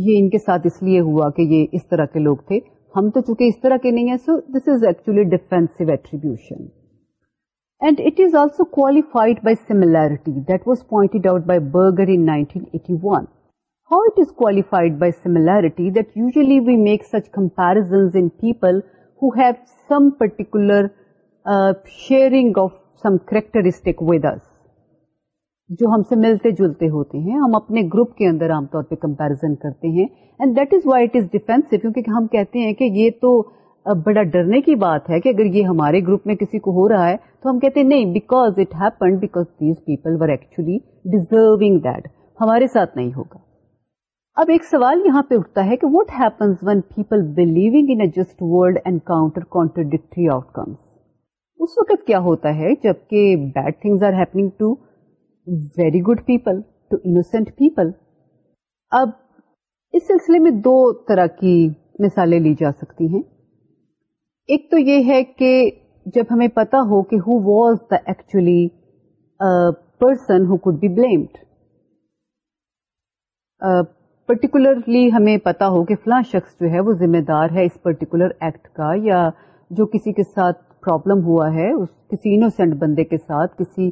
Speaker 1: یہ ان کے ساتھ اس لیے ہوا کہ یہ اس طرح کے لوگ تھے ہم تو چونکہ اس طرح کے نہیں ہیں so this is actually defensive attribution 1981 sharing of some characteristic weathers جو ہم سے ملتے جلتے ہوتے ہیں ہم اپنے گروپ کے اندر عام طور پہ کمپیرزن کرتے ہیں and that is why it is defence کیونکہ ہم کہتے ہیں کہ یہ تو بڑا ڈرنے کی بات ہے کہ اگر یہ ہمارے گروپ میں کسی کو ہو رہا ہے تو ہم کہتے ہیں نہیں because it happen because these people were actually deserving that ہمارے ساتھ نہیں ہوگا اب ایک سوال یہاں پہ اٹھتا ہے کہ وٹ آؤٹ کمس اس وقت کیا ہوتا ہے جبکہ bad things are happening to very good people to innocent people اب اس سلسلے میں دو طرح کی مثالیں لی جا سکتی ہیں ایک تو یہ ہے کہ جب ہمیں پتا ہو کہ who was the actually person who could be blamed particularly ہمیں پتا ہو کہ فلاں شخص جو ہے وہ ذمہ دار ہے اس پرٹیکولر ایکٹ کا یا جو کسی کے ساتھ پرابلم ہوا ہے اس کسی انوسینٹ بندے کے ساتھ کسی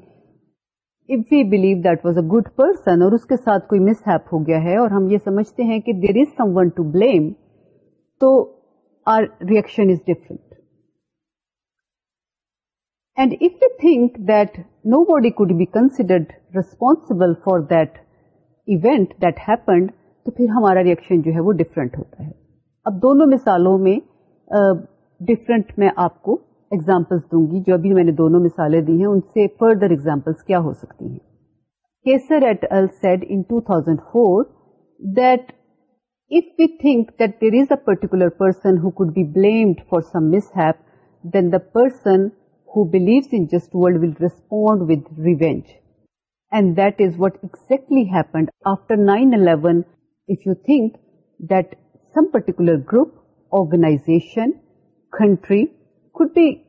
Speaker 1: if we believe that was a good person اور اس کے ساتھ کوئی مس ہیپ ہو گیا ہے اور ہم یہ سمجھتے ہیں کہ there is some to to blame تو our reaction is different and if you think that nobody could be considered for for event that happened تو پھر ہمارا ریئیکشن جو ہے وہ ڈفرینٹ ہوتا ہے اب دونوں مثالوں میں ڈفرینٹ میں آپ کو ایگزامپلس دوں گی جو ابھی میں نے دونوں مثالیں دی ہیں ان سے فردر ایگزامپلس کیا ہو سکتی ہیں کیسر et said in two thousand four think that think there is a particular who be be for some mishap then the person who believes in just world will respond with revenge. And that is what exactly happened after 9-11. If you think that some particular group, organization, country could be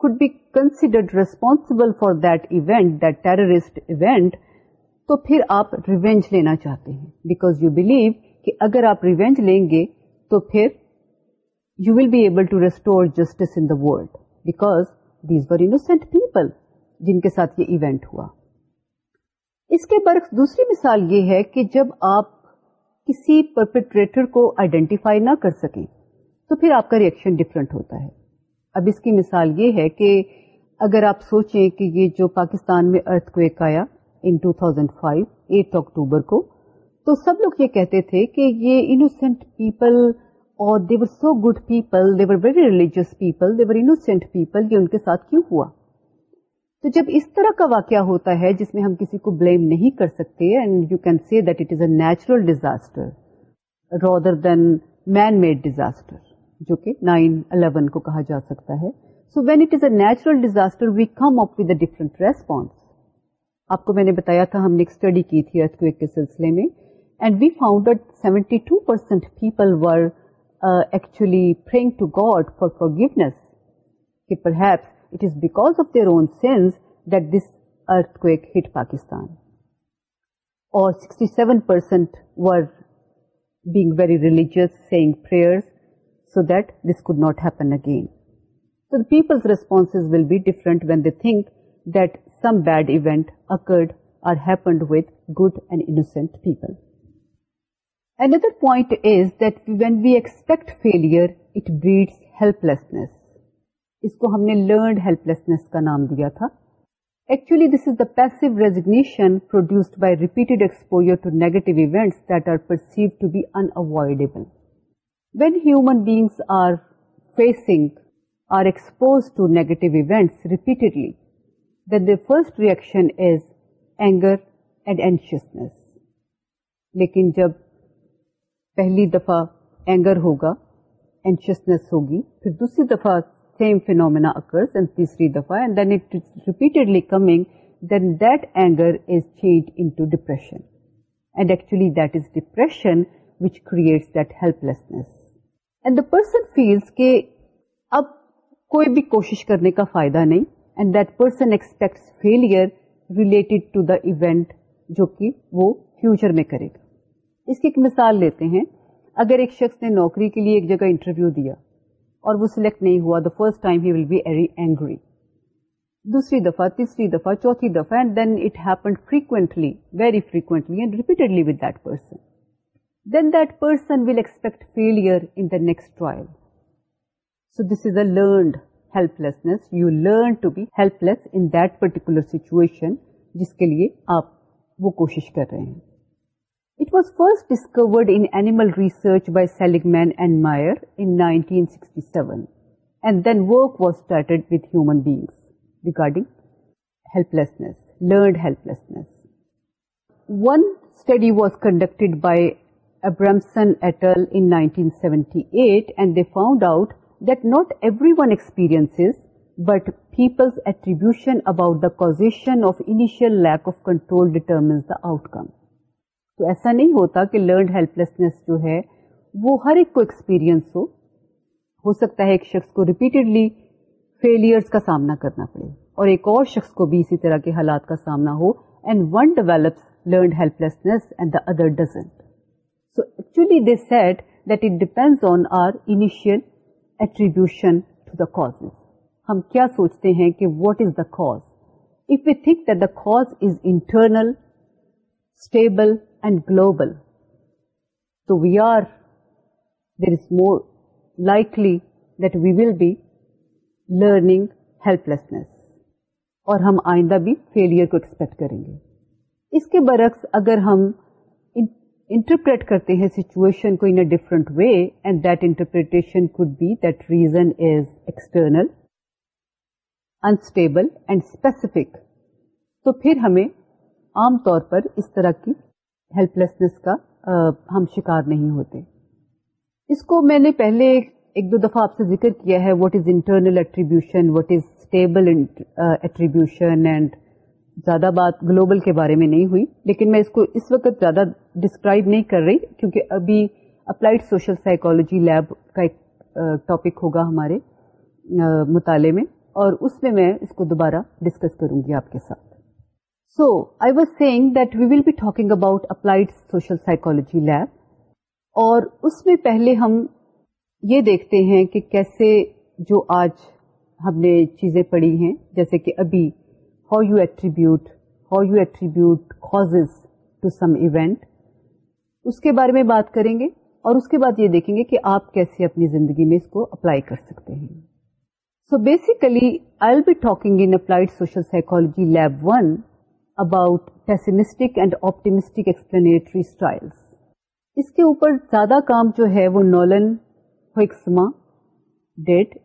Speaker 1: could be considered responsible for that event, that terrorist event, تو پھر آپ revenge لینا چاہتے ہیں because you believe کہ اگر آپ revenge لیں گے تو پھر you will be able to restore justice in the world because these were innocent people جن کے ساتھ یہ ایونٹ ہوا اس کے برعکس دوسری مثال یہ ہے کہ جب آپ کسی کو آئیڈینٹیفائی نہ کر سکیں تو پھر آپ کا ریئیکشن ڈفرینٹ ہوتا ہے اب اس کی مثال یہ ہے کہ اگر آپ سوچیں کہ یہ جو پاکستان میں ارتھ کویک آیا ان 2005 تھاؤزینڈ فائیو کو تو سب لوگ یہ کہتے تھے کہ یہ انوسینٹ پیپل اور they were so good people they were very religious people they were innocent people یہ ان کے ساتھ کیوں ہوا تو جب اس طرح کا واقعہ ہوتا ہے جس میں ہم کسی کو بلیم نہیں کر سکتے and you can see that it is a natural disaster rather than man made disaster جو کہ نائن الیون کو کہا جا سکتا ہے so when it is a natural disaster we come up with a different response آپ کو میں نے بتایا تھا ہم نے ایک اسٹڈی کی تھی ارتھ کے سلسلے میں and we found seventy two percent people were actually praying to God for forgiveness. Perhaps it is because of their own sins that this earthquake hit Pakistan. Or 67% were being very religious, saying prayers, so that this could not happen again. So the people's responses will be different when they think that some bad event occurred or happened with good and innocent people. Another point is that when we expect failure, it breeds helplessness. اس کو ہم نے learned helplessness کا نام دیا تھا actually this is the passive resignation produced by repeated exposure when human beings are facing are expose to negative events repeatedly the first reaction is anger and anxiousness لیکن جب پہلی دفعہ anger ہوگا اینشیسنیس ہوگی پھر دوسری دفعہ سیم فینومینا اکرز اینڈ تیسری دفعہ and then it repeatedly coming then that anger is change into depression and actually that is depression which creates that helplessness and the person feels کہ اب کوئی بھی کوشش کرنے کا فائدہ نہیں and that person expects failure related to the event جو کہ وہ فیوچر میں کرے گا اس کی ایک مثال لیتے ہیں اگر ایک شخص نے نوکری کے لیے ایک جگہ انٹرویو دیا اور وہ سلیکٹ نہیں ہوا the first time he will be very angry دوسری دفعہ تیسری دفعہ چوتھی دفعہ and then it happen frequently very frequently and repeatedly with that person then that person will expect failure in the next trial so this is a learned helplessness you learn to be helpless in that particular situation جس کے لیے آپ وہ کوشش کر رہے ہیں It was first discovered in animal research by Seligman and Meyer in 1967, and then work was started with human beings regarding helplessness, learned helplessness. One study was conducted by Abramson et al. In 1978, and they found out that not everyone experiences, but people's attribution about the causation of initial lack of control determines the outcome. تو ایسا نہیں ہوتا کہ learned helplessness جو ہے وہ ہر ایک کو ایکسپیرئنس ہو ہو سکتا ہے ایک شخص کو ریپیٹڈلی فیلئرس کا سامنا کرنا پڑے اور ایک اور شخص کو بھی اسی طرح کے حالات کا سامنا ہو and one develops learned help and the other doesn't so actually they set that it depend on our initial attribution to the cause ہم کیا سوچتے ہیں کہ what is the cause if you think the cause is internal stable and global تو we are there is more likely we will be learning helpless اور ہم آئندہ بھی فیلئر کو ایکسپیکٹ کریں گے اس کے برعکس اگر ہم انٹرپریٹ کرتے ہیں سچویشن کو in a different way and that interpretation could bet reason is external unstable and specific تو پھر ہمیں عام طور پر اس طرح کی ہیلپ لیسنس کا ہم شکار نہیں ہوتے اس کو میں نے پہلے ایک دو دفعہ آپ سے ذکر کیا ہے what is internal attribution what is stable attribution and زیادہ بات گلوبل کے بارے میں نہیں ہوئی لیکن میں اس کو اس وقت زیادہ ڈسکرائب نہیں کر رہی کیونکہ ابھی اپلائڈ سوشل سائیکولوجی لیب کا ایک ٹاپک ہوگا ہمارے مطالعے میں اور اس میں میں اس کو دوبارہ ڈسکس کروں گی آپ کے ساتھ so I saying saying that we will be talking about social social lab اور اس میں پہلے ہم یہ دیکھتے ہیں کہ کیسے جو آج ہم نے چیزیں پڑھی ہیں جیسے کہ ابھی how you attribute how you attribute cause to some event اس کے بارے میں بات کریں گے اور اس کے بعد یہ دیکھیں گے کہ آپ کیسے اپنی زندگی میں اس کو اپلائی کر سکتے ہیں so basically I be talking in applied social psychology lab one about styles اس کے اوپر زیادہ کام جو ہے وہ Nolen did did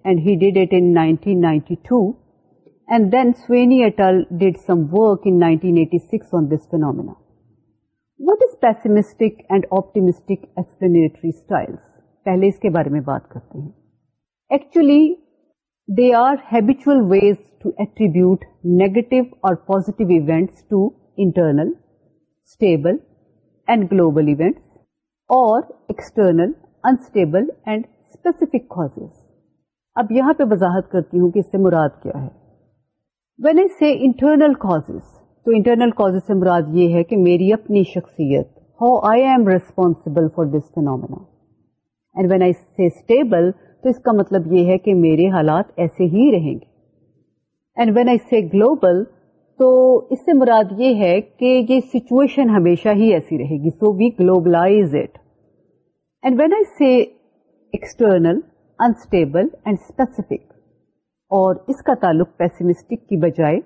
Speaker 1: and and he in in then Sweeney some work نالنڈینا what is pessimistic optimistic explanatory style پہلے اس کے بارے میں بات کرتے ہیں actually to internal, stable and global events اور external unstable and specific causes. اب یہاں پہ وضاحت کرتی ہوں کہ اس سے مراد کیا ہے when I say internal cause تو انٹرنل کاز سے مراد یہ ہے کہ میری اپنی شخصیت how I am responsible for this phenomena and when I see stable تو اس کا مطلب یہ ہے کہ میرے حالات ایسے ہی رہیں گے اینڈ وین آئی گلوبل تو اس سے مراد یہ ہے کہ یہ سچویشن ہمیشہ ہی ایسی رہے گی so we globalize it and when I external unstable and specific اور اس کا تعلق پیسمسٹک کی بجائے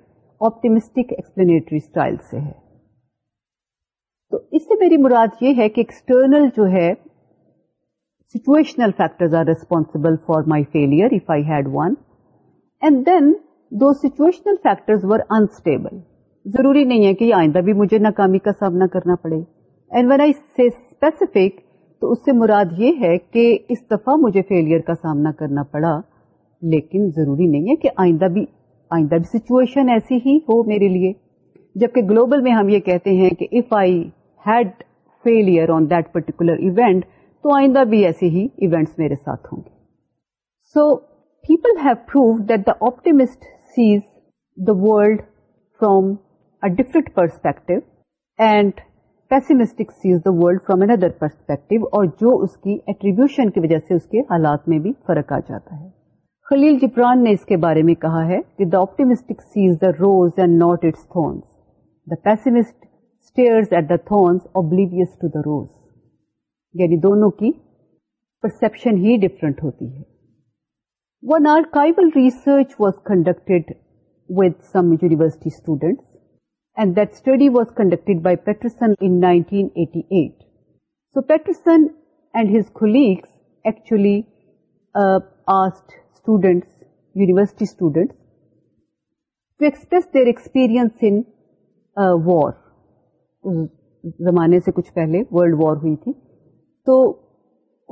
Speaker 1: آپٹیمسٹک اسٹائل سے ہے تو اس سے میری مراد یہ ہے کہ ایکسٹرنل جو ہے situational failure for my had I had one and then do situational unstable. ضروری نہیں ہے کہ آئندہ بھی مجھے ناکامی کا سامنا کرنا پڑے اینڈ ون آئی اسپیسیفک تو اس سے مراد یہ ہے کہ اس دفعہ مجھے فیلئر کا سامنا کرنا پڑا لیکن ضروری نہیں ہے کہ آئندہ بھی آئندہ بھی سچویشن ایسی ہی ہو میرے لیے جبکہ گلوبل میں ہم یہ کہتے ہیں کہ if I had failure on that particular event تو آئندہ بھی ایسے ہی ایونٹس میرے ساتھ ہوں گے so people have prove that the optimist sees the world from different perspective and pessimistic sees the world from N other perspective اور جو اس کی ایٹریبیوشن کی وجہ سے اس کے حالات میں بھی فرق آ جاتا ہے خلیل جبران نے اس کے بارے میں کہا ہے کہ the optimistic sees the rose and not its thorns the pessimist steer at the thorns oblivious to the rose یعنی دونوں کی پرسپشن ہی ڈفرنٹ ہوتی ہے one archival research was conducted with some university students and that study was conducted by Peterson انٹین eighty eight so Peterson and his colleagues actually asked students university students to express their experience in war زمانے سے کچھ پہلے world war ہوئی تھی تو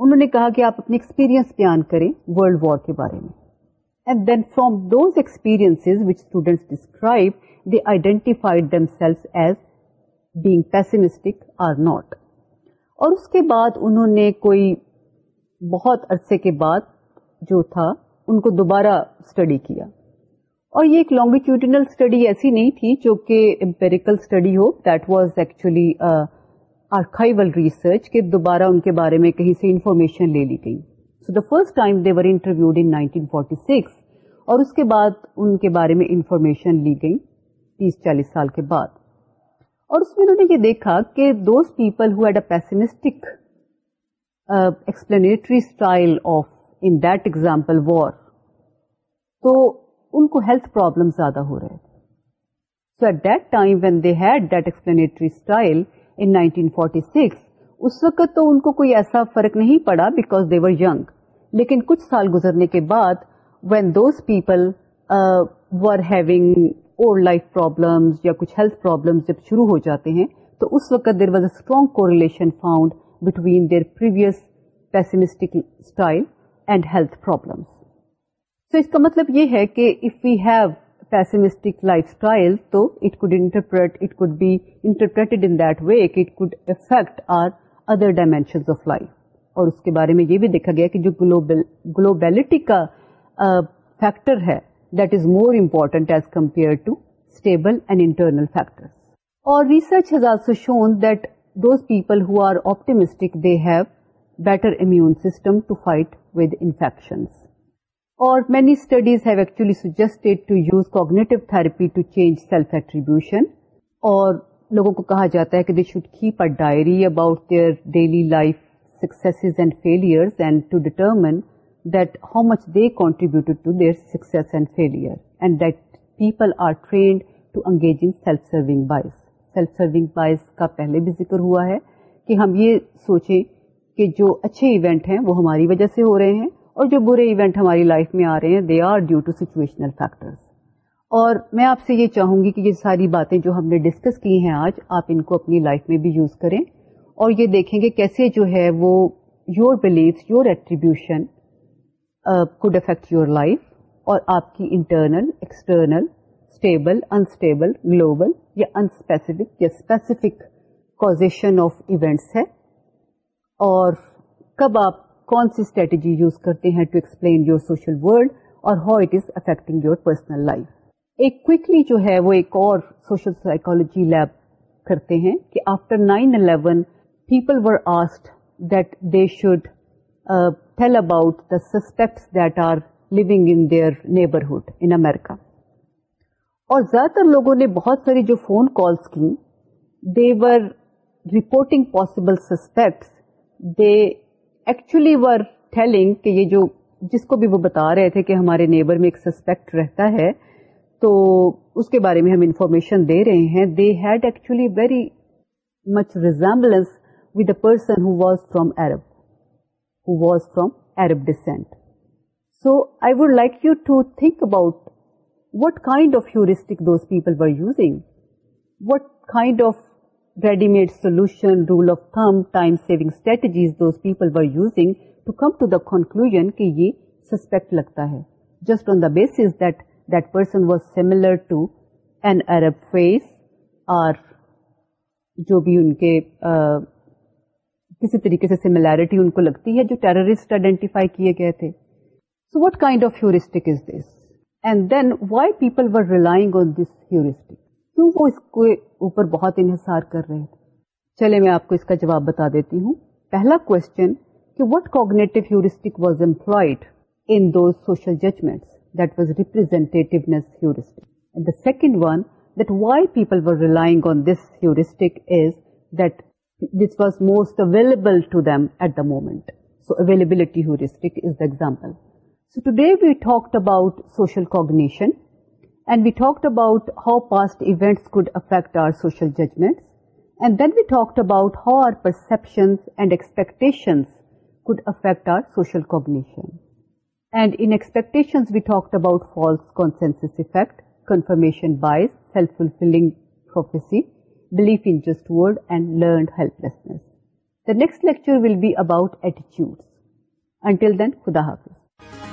Speaker 1: انہوں نے کہا کہ آپ اپنے ایکسپیرینس بیان کریں ورلڈ وار کے بارے میں and then from those which students describe they identified as being pessimistic or not اور اس کے بعد انہوں نے کوئی بہت عرصے کے بعد جو تھا ان کو دوبارہ اسٹڈی کیا اور یہ ایک لانگیٹیوڈنل اسٹڈی ایسی نہیں تھی جو کہ امپیریکل اسٹڈی ہو دیٹ واز ایکچولی دوبارہ ان کے بارے میں کہیں سے انفارمیشن لے لی گئی 1946 اور اس کے بعد لی گئی تیس چالیس سال کے بعد اور یہ دیکھا کہ دوز پیپل ایکسپلینیٹری اسٹائل وار تو ان کو ہیلتھ پرابلم زیادہ ہو رہے so at that time when they that explanatory style in 1946 اس وقت تو ان کو کوئی ایسا فرق نہیں پڑا بیکاز دے ور یگ لیکن کچھ سال گزرنے کے بعد when those people were having old life problems یا کچھ ہیلتھ پرابلمس جب شروع ہو جاتے ہیں تو اس وقت there was a strong correlation found between their previous pessimistic style and health problems اس کا مطلب یہ ہے کہ if we have pessimistic life style تو it could interpret it could be interpreted in they it could affect our other dimensions of life اور اس کے بارے میں یہ بھی دیکھا گیا کہ جو گلوبل گلوبیلٹی کا فیکٹر uh, ہے that is more important as compare to stable and internal factor اور research has also shown that those people who are optimistic they have better immune system to fight with infections اور many studies have suggested to use cognitive therapy to change attribution اور لوگوں کو کہا جاتا ہے کہ they should keep a diary about their daily life determine that how much they کا پہلے بھی ذکر ہوا ہے کہ ہم یہ سوچیں کہ جو اچھے ایونٹ ہیں وہ ہماری وجہ سے ہو رہے ہیں اور جو برے ایونٹ ہماری لائف میں آ رہے ہیں they are due to situational factors اور میں آپ سے یہ چاہوں گی کہ یہ ساری باتیں جو ہم نے ڈسکس کی ہیں آج آپ ان کو اپنی لائف میں بھی یوز کریں اور یہ دیکھیں کہ کیسے جو ہے وہ your belief your attribution could affect your life اور آپ کی internal external stable unstable global یا انسپیسیفک یا اسپیسیفک کوزیشن آف ایونٹس ہے اور کب آپ کون سی اسٹریٹجی یوز کرتے ہیں to explain your social world اور how it is affecting your personal life ایک کوکلی جو ہے وہ ایک اور سوشل سائیکولوجی لیب کرتے ہیں کہ after nine eleven people were asked that they should tell about the suspects that are living in their neighbourhood in America اور زیادہ تر لوگوں نے بہت ساری جو فون کالس کی they were reporting possible suspects they actually were telling کہ یہ جو جس کو بھی وہ بتا رہے تھے کہ ہمارے نیبر میں ایک سسپیکٹ رہتا ہے تو اس کے بارے میں ہم انفارمیشن دے رہے ہیں they had actually very much resemblance with a person who was from Arab who was from Arab descent so I would like you to think about what kind of heuristic those people using what kind of ready made solution rule of thumb time saving strategies those people were using to to come the conclusion کہ یہ suspect لگتا ہے just on the base that that person was similar کسی طریقے سے سملٹی ان کو لگتی ہے جو ٹیررسٹ آئیڈینٹیفائی کیے گئے تھے so what kind of heuristic is this and then why people were relying on this heuristic کیوں وہ اس کے اوپر بہت انحصار کر رہے تھے چلے میں آپ کو اس کا جواب بتا دیتی ہوں پہلا کوشچن کہ what cognitive heuristic was employed in those social judgments that was representativeness heuristic second one that why people was relying on this heuristic is that this was most available to them at the moment so availability heuristic is the example So today we talked about social cognition And we talked about how past events could affect our social judgments. And then we talked about how our perceptions and expectations could affect our social cognition. And in expectations, we talked about false consensus effect, confirmation bias, self-fulfilling prophecy, belief in just word, and learned helplessness. The next lecture will be about attitudes. Until then, Khuda Hafiz.